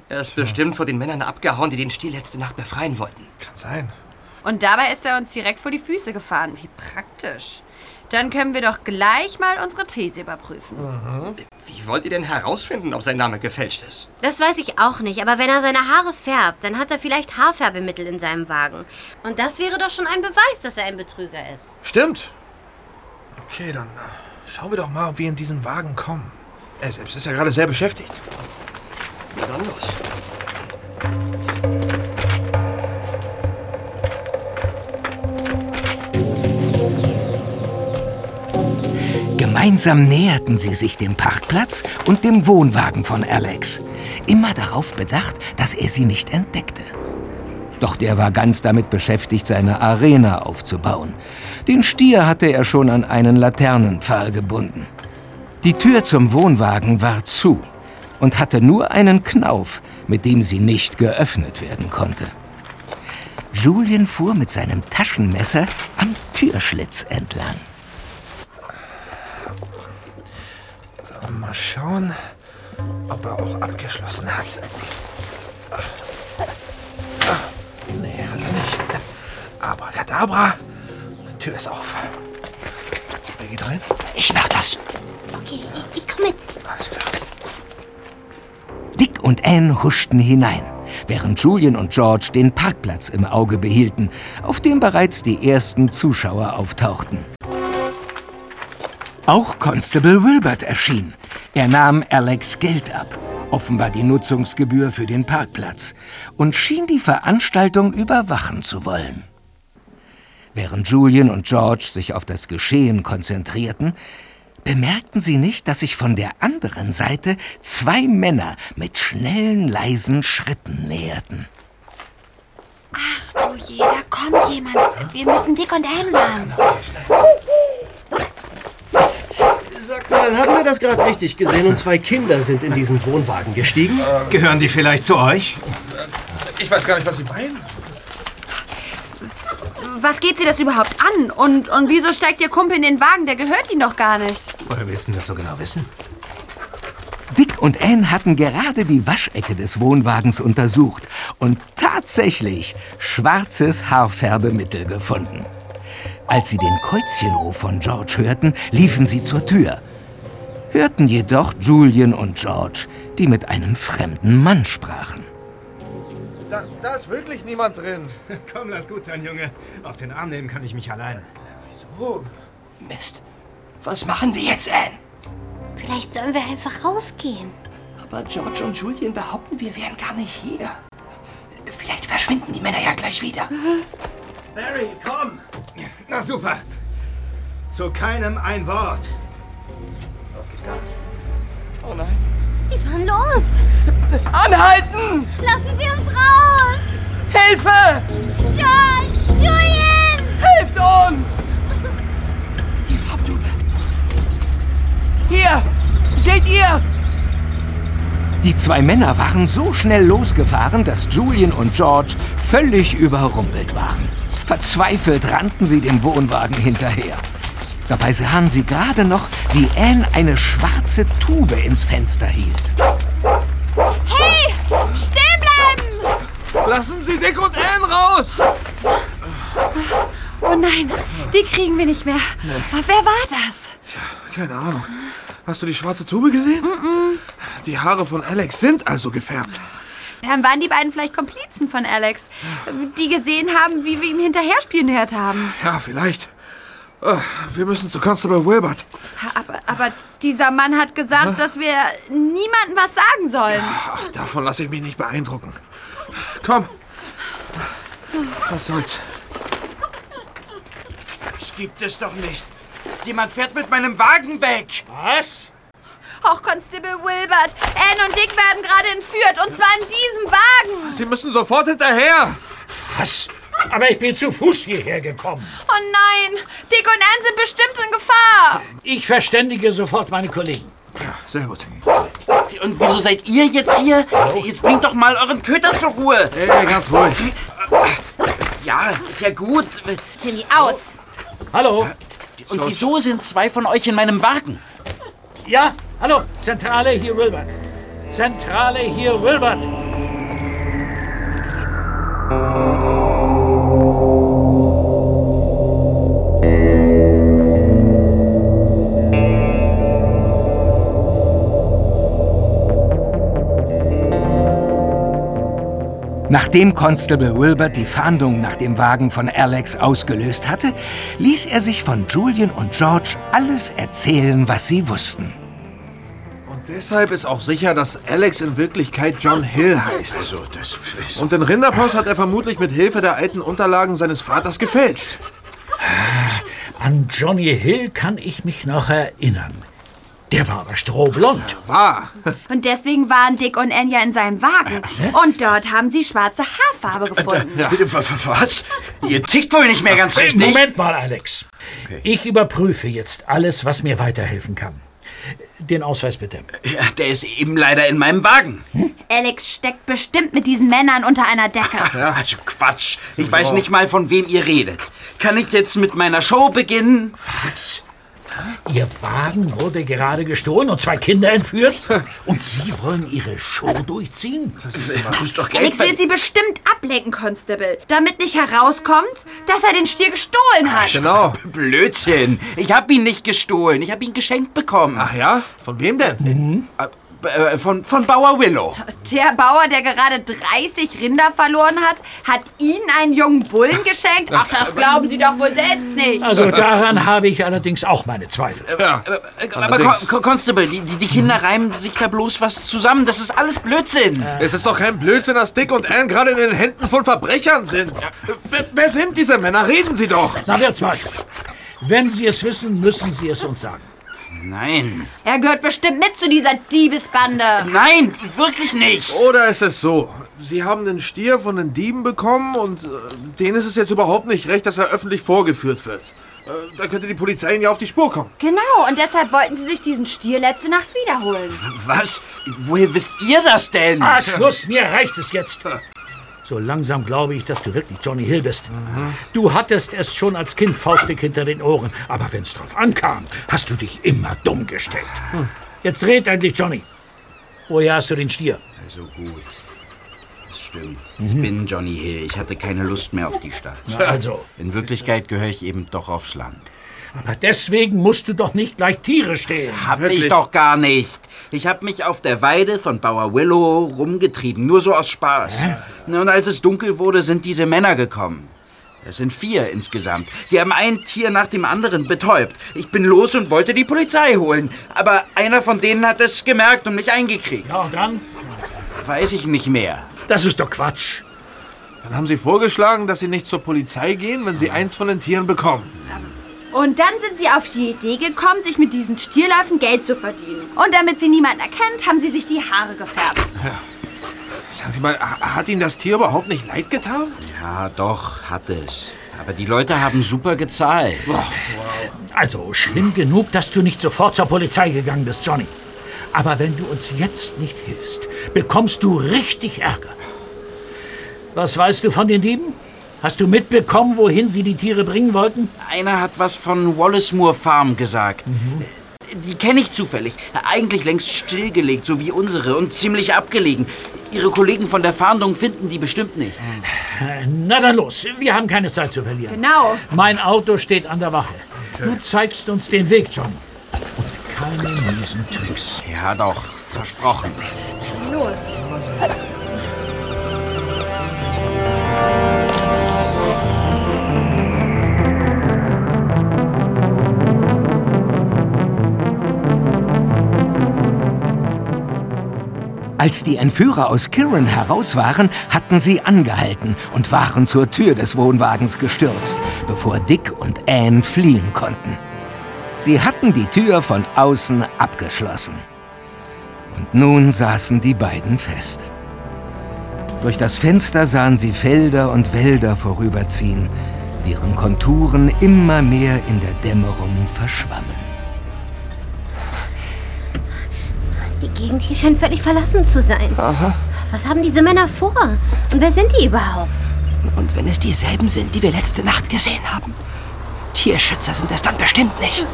Er ist bestimmt vor den Männern abgehauen, die den Stiel letzte Nacht befreien wollten. Kann sein. Und dabei ist er uns direkt vor die Füße gefahren. Wie praktisch. Dann können wir doch gleich mal unsere These überprüfen. Wie wollt ihr denn herausfinden, ob sein Name gefälscht ist? Das weiß ich auch nicht, aber wenn er seine Haare färbt, dann hat er vielleicht Haarfärbemittel in seinem Wagen. Und das wäre doch schon ein Beweis, dass er ein Betrüger ist. Stimmt. Okay, dann äh, schauen wir doch mal, ob wir in diesen Wagen kommen. Er selbst ist ja gerade sehr beschäftigt. Na dann los. Gemeinsam näherten sie sich dem Parkplatz und dem Wohnwagen von Alex, immer darauf bedacht, dass er sie nicht entdeckte. Doch der war ganz damit beschäftigt, seine Arena aufzubauen. Den Stier hatte er schon an einen Laternenpfahl gebunden. Die Tür zum Wohnwagen war zu und hatte nur einen Knauf, mit dem sie nicht geöffnet werden konnte. Julian fuhr mit seinem Taschenmesser am Türschlitz entlang. So, mal schauen, ob er auch abgeschlossen hat. Nee, hat er nicht. Abracadabra. Tür ist auf. Wer geht rein? Ich mach das. Okay, ich, ich komm mit. Alles klar. Und Anne huschten hinein, während Julian und George den Parkplatz im Auge behielten, auf dem bereits die ersten Zuschauer auftauchten. Auch Constable Wilbert erschien. Er nahm Alex Geld ab, offenbar die Nutzungsgebühr für den Parkplatz, und schien die Veranstaltung überwachen zu wollen. Während Julian und George sich auf das Geschehen konzentrierten, bemerkten sie nicht, dass sich von der anderen Seite zwei Männer mit schnellen, leisen Schritten näherten. Oh je, da kommt jemand. Wir müssen Dick und Anne warnen. Sag mal, haben wir das gerade richtig gesehen und zwei Kinder sind in diesen Wohnwagen gestiegen? Gehören die vielleicht zu euch? Ich weiß gar nicht, was Sie meinen. Was geht sie das überhaupt an? Und, und wieso steigt ihr Kumpel in den Wagen? Der gehört ihnen doch gar nicht. Woher willst du das so genau wissen? Dick und Anne hatten gerade die Waschecke des Wohnwagens untersucht und tatsächlich schwarzes Haarfärbemittel gefunden. Als sie den Kreuzchenruf von George hörten, liefen sie zur Tür. Hörten jedoch Julian und George, die mit einem fremden Mann sprachen. Da, da ist wirklich niemand drin. Komm, lass gut sein, Junge. Auf den Arm nehmen kann ich mich alleine. Wieso? Mist. Was machen wir jetzt, Anne? Vielleicht sollen wir einfach rausgehen. Aber George und Julian behaupten, wir wären gar nicht hier. Vielleicht verschwinden die Männer ja gleich wieder. Barry, komm! Na super. Zu keinem ein Wort. Los geht Gas. Oh nein. Die fahren los. Anhalten! Lassen Sie uns. Hilfe! George, Julian. Hilft uns! Die Farbtube. Hier! Seht ihr? Die zwei Männer waren so schnell losgefahren, dass Julian und George völlig überrumpelt waren. Verzweifelt rannten sie dem Wohnwagen hinterher. Dabei sahen sie gerade noch, wie Anne eine schwarze Tube ins Fenster hielt. Hey! Stehen bleiben! Lassen Sie Dick und Anne raus! Oh nein, die kriegen wir nicht mehr. Wer war das? Keine Ahnung. Hast du die schwarze Tube gesehen? Die Haare von Alex sind also gefärbt. Dann waren die beiden vielleicht Komplizen von Alex, die gesehen haben, wie wir ihm hinterher spioniert haben. Ja, vielleicht. Ah, Wir müssen zu Constable Wilbert. Aber, aber dieser Mann hat gesagt, dass wir niemandem was sagen sollen. Ach, davon lasse ich mich nicht beeindrucken. Komm. Was soll's? Das gibt es doch nicht. Jemand fährt mit meinem Wagen weg. Was? Auch Constable Wilbert, Anne und Dick werden gerade entführt. Und zwar in diesem Wagen. Sie müssen sofort hinterher. Was? Aber ich bin zu Fuß hierher gekommen. Oh nein, Dick und Anne sind bestimmt in Gefahr. Ich verständige sofort meine Kollegen. Ja, sehr gut. Und wieso seid ihr jetzt hier? Jetzt bringt doch mal euren Köter zur Ruhe. Ey, ganz ruhig. Ja, ist ja gut. Tilly, aus. Hallo? Und wieso sind zwei von euch in meinem Wagen? Ja, hallo, Zentrale hier Wilbert. Zentrale hier Wilbert. Nachdem Constable Wilbert die Fahndung nach dem Wagen von Alex ausgelöst hatte, ließ er sich von Julian und George alles erzählen, was sie wussten. Und deshalb ist auch sicher, dass Alex in Wirklichkeit John Hill heißt. Also, das ist... Und den Rinderpass hat er vermutlich mit Hilfe der alten Unterlagen seines Vaters gefälscht. An Johnny Hill kann ich mich noch erinnern. Der war aber strohblond. War. Und deswegen waren Dick und ja in seinem Wagen. Und dort haben sie schwarze Haarfarbe gefunden. Was? Ihr tickt wohl nicht mehr ganz richtig. Moment mal, Alex. Ich überprüfe jetzt alles, was mir weiterhelfen kann. Den Ausweis bitte. Ja, der ist eben leider in meinem Wagen. Alex steckt bestimmt mit diesen Männern unter einer Decke. Ja, also Quatsch. Ich weiß nicht mal, von wem ihr redet. Kann ich jetzt mit meiner Show beginnen? Was? Ihr Wagen wurde gerade gestohlen und zwei Kinder entführt? Und Sie wollen Ihre Show durchziehen? Das ist doch Alex will sie bestimmt ablenken, Constable, damit nicht herauskommt, dass er den Stier gestohlen hat. Genau. Blödsinn. Ich habe ihn nicht gestohlen. Ich habe ihn geschenkt bekommen. Ach ja? Von wem denn? Äh, von, von Bauer Willow. Der Bauer, der gerade 30 Rinder verloren hat, hat Ihnen einen jungen Bullen geschenkt? Ach, das glauben Sie doch wohl selbst nicht. Also daran habe ich allerdings auch meine Zweifel. Ja. Aber Con Con Constable, die, die, Kinder reimen sich da bloß was zusammen. Das ist alles Blödsinn. Es ist doch kein Blödsinn, dass Dick und Ann gerade in den Händen von Verbrechern sind. Wer, wer sind diese Männer? Reden Sie doch. Na, wer Zweifel. Wenn Sie es wissen, müssen Sie es uns sagen. Nein. Er gehört bestimmt mit zu dieser Diebesbande. Nein, wirklich nicht. Oder ist es so? Sie haben den Stier von den Dieben bekommen und äh, denen ist es jetzt überhaupt nicht recht, dass er öffentlich vorgeführt wird. Äh, da könnte die Polizei Ihnen ja auf die Spur kommen. Genau, und deshalb wollten sie sich diesen Stier letzte Nacht wiederholen. Was? Woher wisst ihr das denn? Ah, Schluss, mir reicht es jetzt. So langsam glaube ich, dass du wirklich Johnny Hill bist. Du hattest es schon als Kind faustig hinter den Ohren, aber wenn es drauf ankam, hast du dich immer dumm gestellt. Jetzt red endlich, Johnny. Woher hast du den Stier? Also gut. Das stimmt. Ich bin Johnny Hill. Ich hatte keine Lust mehr auf die Stadt. Na also. In Wirklichkeit gehöre ich eben doch aufs Land. Aber deswegen musst du doch nicht gleich Tiere stehlen. Hab ich doch gar nicht. Ich hab mich auf der Weide von Bauer Willow rumgetrieben, nur so aus Spaß. Na, Und als es dunkel wurde, sind diese Männer gekommen. Es sind vier insgesamt. Die haben ein Tier nach dem anderen betäubt. Ich bin los und wollte die Polizei holen. Aber einer von denen hat es gemerkt und mich eingekriegt. Ja, und dann? Weiß ich nicht mehr. Das ist doch Quatsch. Dann haben Sie vorgeschlagen, dass Sie nicht zur Polizei gehen, wenn Sie eins von den Tieren bekommen. Und dann sind sie auf die Idee gekommen, sich mit diesen Stierläufen Geld zu verdienen. Und damit sie niemanden erkennt, haben sie sich die Haare gefärbt. Sagen Sie mal, ha- hat Ihnen das Tier überhaupt nicht leid getan? Ja, doch, hat es. Aber die Leute haben super gezahlt. Also schlimm genug, dass du nicht sofort zur Polizei gegangen bist, Johnny. Aber wenn du uns jetzt nicht hilfst, bekommst du richtig Ärger. Was weißt du von den Dieben? Hast du mitbekommen, wohin sie die Tiere bringen wollten? Einer hat was von Wallacemoor Farm gesagt. Die kenne ich zufällig. Eigentlich längst stillgelegt, so wie unsere, und ziemlich abgelegen. Ihre Kollegen von der Fahndung finden die bestimmt nicht. Na dann los, wir haben keine Zeit zu verlieren. Genau. Mein Auto steht an der Wache. Du zeigst uns den Weg, John. Und keine miesen Tricks. Ja, doch, versprochen. Los. Als die Entführer aus Kirin heraus waren, hatten sie angehalten und waren zur Tür des Wohnwagens gestürzt, bevor Dick und Anne fliehen konnten. Sie hatten die Tür von außen abgeschlossen. Und nun saßen die beiden fest. Durch das Fenster sahen sie Felder und Wälder vorüberziehen, deren Konturen immer mehr in der Dämmerung verschwammen. Die Gegend hier scheint völlig verlassen zu sein. Aha. Was haben diese Männer vor? Und wer sind die überhaupt? Und wenn es dieselben sind, die wir letzte Nacht gesehen haben? Tierschützer sind es dann bestimmt nicht.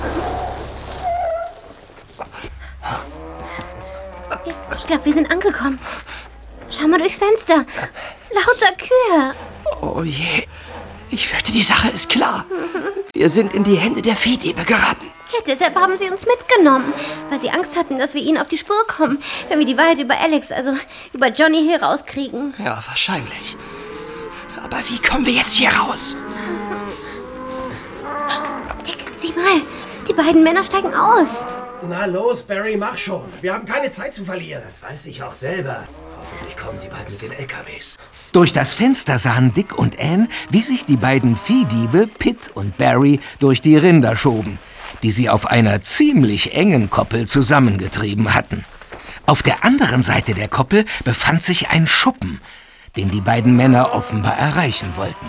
Ich glaube, wir sind angekommen. Schau mal durchs Fenster. Lauter Kühe. Oh je. Ich fürchte, die Sache ist klar. Wir sind in die Hände der Viehdiebe geraten. Ja, deshalb haben sie uns mitgenommen, weil sie Angst hatten, dass wir ihnen auf die Spur kommen, wenn wir die Wahrheit über Alex, also über Johnny hier rauskriegen. Ja, wahrscheinlich. Aber wie kommen wir jetzt hier raus? Dick, sieh mal, die beiden Männer steigen aus. Na los, Barry, mach schon. Wir haben keine Zeit zu verlieren. Das weiß ich auch selber. Hoffentlich kommen die beiden mit den LKWs. Durch das Fenster sahen Dick und Anne, wie sich die beiden Viehdiebe, Pitt und Barry, durch die Rinder schoben. die sie auf einer ziemlich engen Koppel zusammengetrieben hatten. Auf der anderen Seite der Koppel befand sich ein Schuppen, den die beiden Männer offenbar erreichen wollten.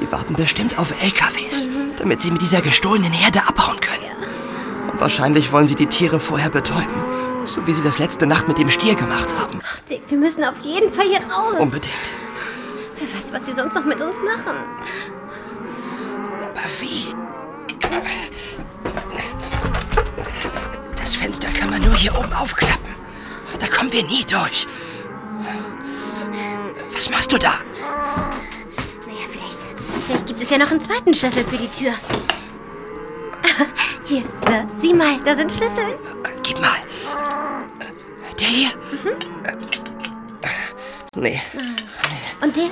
Die warten bestimmt auf LKWs, damit sie mit dieser gestohlenen Herde abhauen können. Und wahrscheinlich wollen sie die Tiere vorher betäuben, so wie sie das letzte Nacht mit dem Stier gemacht haben. Ach, Dick, wir müssen auf jeden Fall hier raus. Unbedingt. Wer weiß, was sie sonst noch mit uns machen. Aber wie? Das Fenster kann man nur hier oben aufklappen. Da kommen wir nie durch. Was machst du da? Vielleicht, gibt es ja noch einen zweiten Schlüssel für die Tür. Hier, äh, sieh mal, da sind Schlüssel. Gib mal. Der hier? Nee. Und der?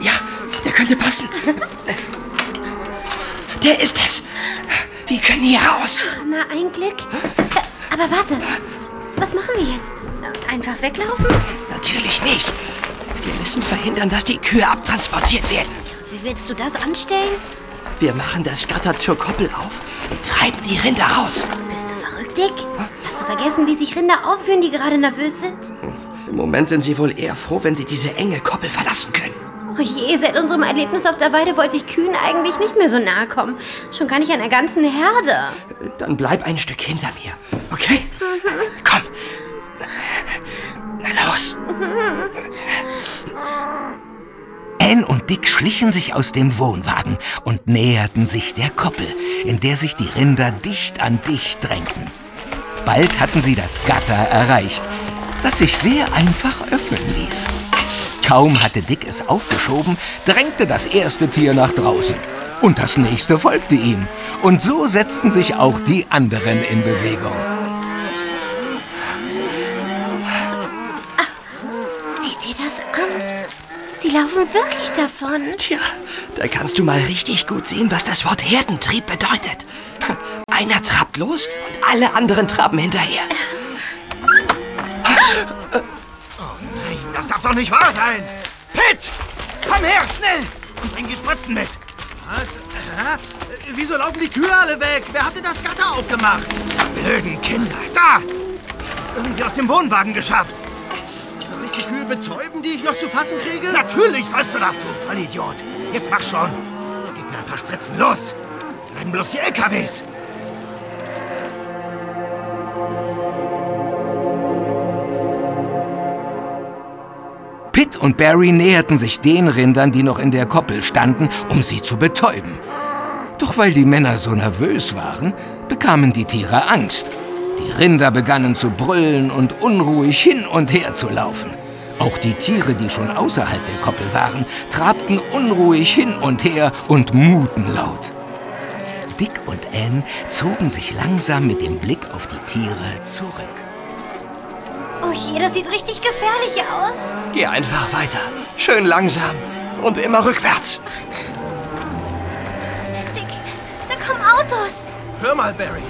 Ja, der könnte passen. Der ist es. Wir können hier raus. Na, ein Glück. Äh, Aber warte, was machen wir jetzt? Einfach weglaufen? Natürlich nicht. Wir müssen verhindern, dass die Kühe abtransportiert werden. Wie willst du das anstellen? Wir machen das Gatter zur Koppel auf und treiben die Rinder raus. Bist du verrückt, Dick? Hast du vergessen, wie sich Rinder aufführen, die gerade nervös sind? Im Moment sind sie wohl eher froh, wenn sie diese enge Koppel verlassen können. Oh je, seit unserem Erlebnis auf der Weide wollte ich Kühen eigentlich nicht mehr so nahe kommen. Schon gar nicht einer ganzen Herde. Dann bleib ein Stück hinter mir, okay? Dick schlichen sich aus dem Wohnwagen und näherten sich der Koppel, in der sich die Rinder dicht an dicht drängten. Bald hatten sie das Gatter erreicht, das sich sehr einfach öffnen ließ. Kaum hatte Dick es aufgeschoben, drängte das erste Tier nach draußen. Und das nächste folgte ihm. Und so setzten sich auch die anderen in Bewegung. Seht ihr das an? Die laufen wirklich davon. Tja, da kannst du mal richtig gut sehen, was das Wort Herdentrieb bedeutet. Einer trabt los und alle anderen traben hinterher. Das darf doch nicht wahr sein! Pitt! Komm her, schnell! Und bring die Spritzen mit! Was? Hä? Wieso laufen die Kühe alle weg? Wer hatte das Gatter aufgemacht? Blöden Kinder! Da! Ist irgendwie aus dem Wohnwagen geschafft! Die Kühe betäuben, die ich noch zu fassen kriege? Natürlich sollst du das, du Vollidiot! Jetzt mach schon! Gib mir ein paar Spritzen, los! Bleiben bloß die LKWs! Pitt und Barry näherten sich den Rindern, die noch in der Koppel standen, um sie zu betäuben. Doch weil die Männer so nervös waren, bekamen die Tiere Angst. Die Rinder begannen zu brüllen und unruhig hin und her zu laufen. Auch die Tiere, die schon außerhalb der Koppel waren, trabten unruhig hin und her und muten laut. Dick und Anne zogen sich langsam mit dem Blick auf die Tiere zurück. Oh je, das sieht richtig gefährlich aus. Geh einfach weiter. Schön langsam und immer rückwärts. Da kommen Autos. Hör mal, Barry.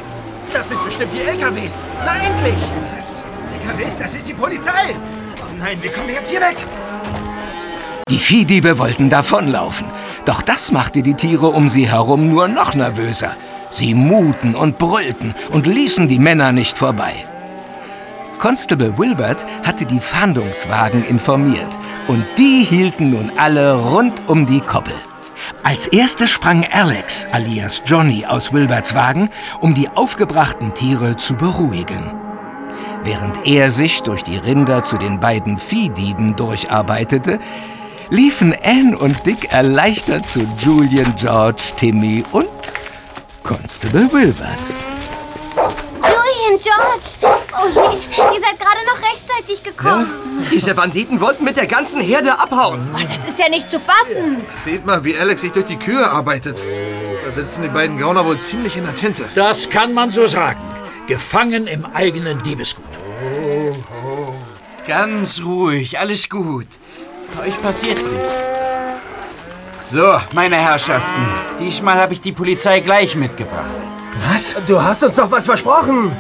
Das sind bestimmt die LKWs. Na endlich! Was? LKWs? Das ist die Polizei! Nein, wir kommen jetzt hier weg! Die Viehdiebe wollten davonlaufen, doch das machte die Tiere um sie herum nur noch nervöser. Sie muten und brüllten und ließen die Männer nicht vorbei. Constable Wilbert hatte die Fahndungswagen informiert und die hielten nun alle rund um die Koppel. Als erstes sprang Alex alias Johnny aus Wilberts Wagen, um die aufgebrachten Tiere zu beruhigen. Während er sich durch die Rinder zu den beiden Viehdieben durcharbeitete, liefen Anne und Dick erleichtert zu Julian, George, Timmy und Constable Wilbert. Julian, George. Oh je, ihr seid gerade noch rechtzeitig gekommen. Diese Banditen wollten mit der ganzen Herde abhauen. Oh, das ist ja nicht zu fassen. Seht mal, wie Alex sich durch die Kühe arbeitet. Da sitzen die beiden Gauner wohl ziemlich in der Tinte. Das kann man so sagen. Gefangen im eigenen Diebesgut. Ganz ruhig, alles gut. Euch passiert nichts. So, meine Herrschaften, diesmal habe ich die Polizei gleich mitgebracht. Was? Du hast uns doch was versprochen!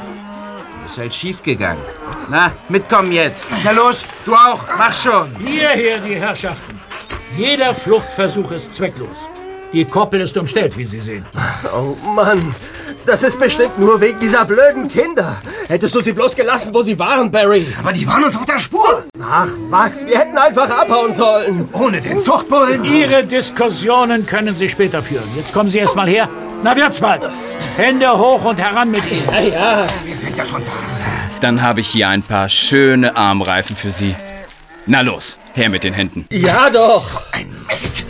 Ist halt schief gegangen. Na, mitkommen jetzt. Na los, du auch, mach schon. Hierher, die Herrschaften. Jeder Fluchtversuch ist zwecklos. Die Koppel ist umstellt, wie Sie sehen. Oh Mann, das ist bestimmt nur wegen dieser blöden Kinder. Hättest du sie bloß gelassen, wo sie waren, Barry. Aber die waren uns auf der Spur. Ach was, wir hätten einfach abhauen sollen. Ohne den Zuchtbullen. Ihre Diskussionen können Sie später führen. Jetzt kommen Sie erst mal her. Na, wird's mal. Hände hoch und heran mit Ihnen. Ja, ja. Wir sind ja schon da. Dann habe ich hier ein paar schöne Armreifen für Sie. Na los, her mit den Händen. Ja doch. Ein Mist.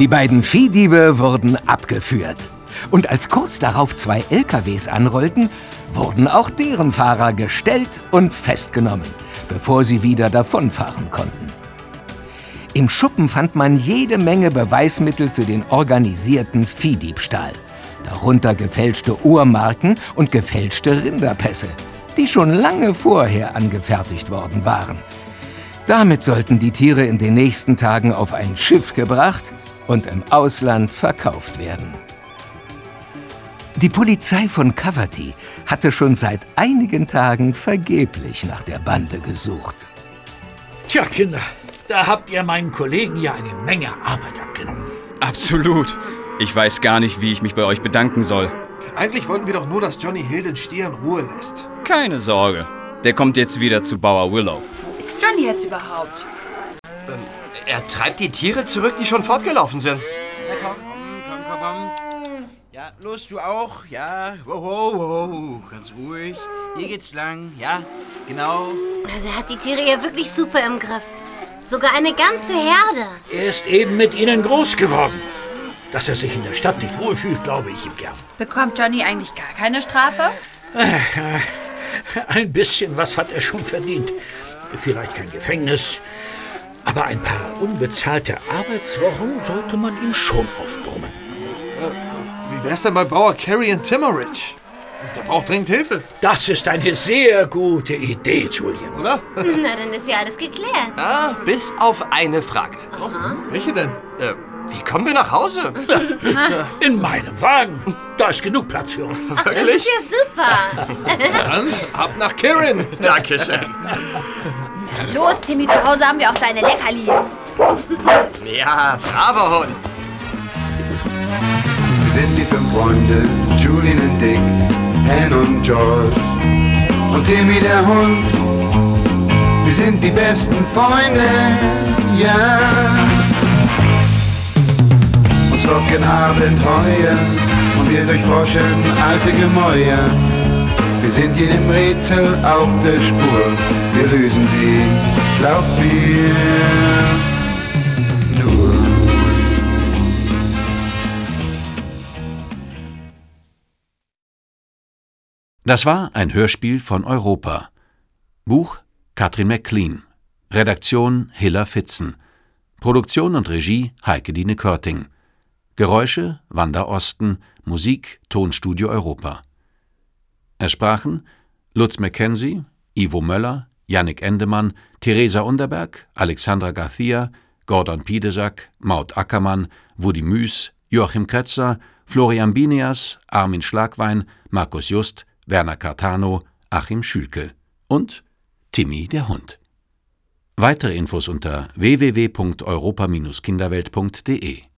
Die beiden Viehdiebe wurden abgeführt. Und als kurz darauf zwei LKWs anrollten, wurden auch deren Fahrer gestellt und festgenommen, bevor sie wieder davonfahren konnten. Im Schuppen fand man jede Menge Beweismittel für den organisierten Viehdiebstahl. Darunter gefälschte Uhrmarken und gefälschte Rinderpässe, die schon lange vorher angefertigt worden waren. Damit sollten die Tiere in den nächsten Tagen auf ein Schiff gebracht und im Ausland verkauft werden. Die Polizei von Cavity hatte schon seit einigen Tagen vergeblich nach der Bande gesucht. Tja, Kinder, da habt ihr meinen Kollegen ja eine Menge Arbeit abgenommen. Absolut. Ich weiß gar nicht, wie ich mich bei euch bedanken soll. Eigentlich wollten wir doch nur, dass Johnny Hill den Stier in Ruhe lässt. Keine Sorge. Der kommt jetzt wieder zu Bauer Willow. Wo ist Johnny jetzt überhaupt? Er treibt die Tiere zurück, die schon fortgelaufen sind. Na komm, komm, komm, komm, komm. Ja, los, du auch. Ja, wow, wow, wow. Ganz ruhig. Hier geht's lang. Ja, genau. Also er hat die Tiere ja wirklich super im Griff. Sogar eine ganze Herde. Er ist eben mit ihnen groß geworden. Dass er sich in der Stadt nicht wohlfühlt, glaube ich ihm gern. Bekommt Johnny eigentlich gar keine Strafe? Äh, Ein bisschen was hat er schon verdient. Vielleicht kein Gefängnis, aber ein paar unbezahlte Arbeitswochen sollte man ihm schon aufbrummen. Äh, wie wär's denn bei Bauer Carrion Timmeridge? Der braucht dringend Hilfe. Das ist eine sehr gute Idee, Julian. Oder? Na, dann ist ja alles geklärt. Ah, bis auf eine Frage. Welche denn? Äh, wie kommen wir nach Hause? In meinem Wagen. Da ist genug Platz für uns. Das ist ja super. Dann ab nach Kirin. Dankeschön. Los, Timmy, zu Hause haben wir auch deine Leckerlis. Ja, braver Hund. Wir sind die fünf Freunde, Julian und Dick, Ann und George und Timmy der Hund. Wir sind die besten Freunde, ja. Uns locken Abenteuer und wir durchforschen alte Gemäuer. Wir sind jedem Rätsel auf der Spur, wir lösen sie, glaub mir. Das war ein Hörspiel von Europa. Buch Katrin McLean. Redaktion Hiller Fitzen. Produktion und Regie Heike Dine Körting. Geräusche Wanda Osten. Musik Tonstudio Europa. Es sprachen Lutz Mackenzie, Ivo Möller, Yannick Endemann, Theresa Unterberg, Alexandra Garcia, Gordon Piedesack, Maud Ackermann, Woody Müß, Joachim Kretzer, Florian Binias, Armin Schlagwein, Markus Just, Werner Cartano, Achim Schülke und Timmy der Hund. Weitere Infos unter www.europa-kinderwelt.de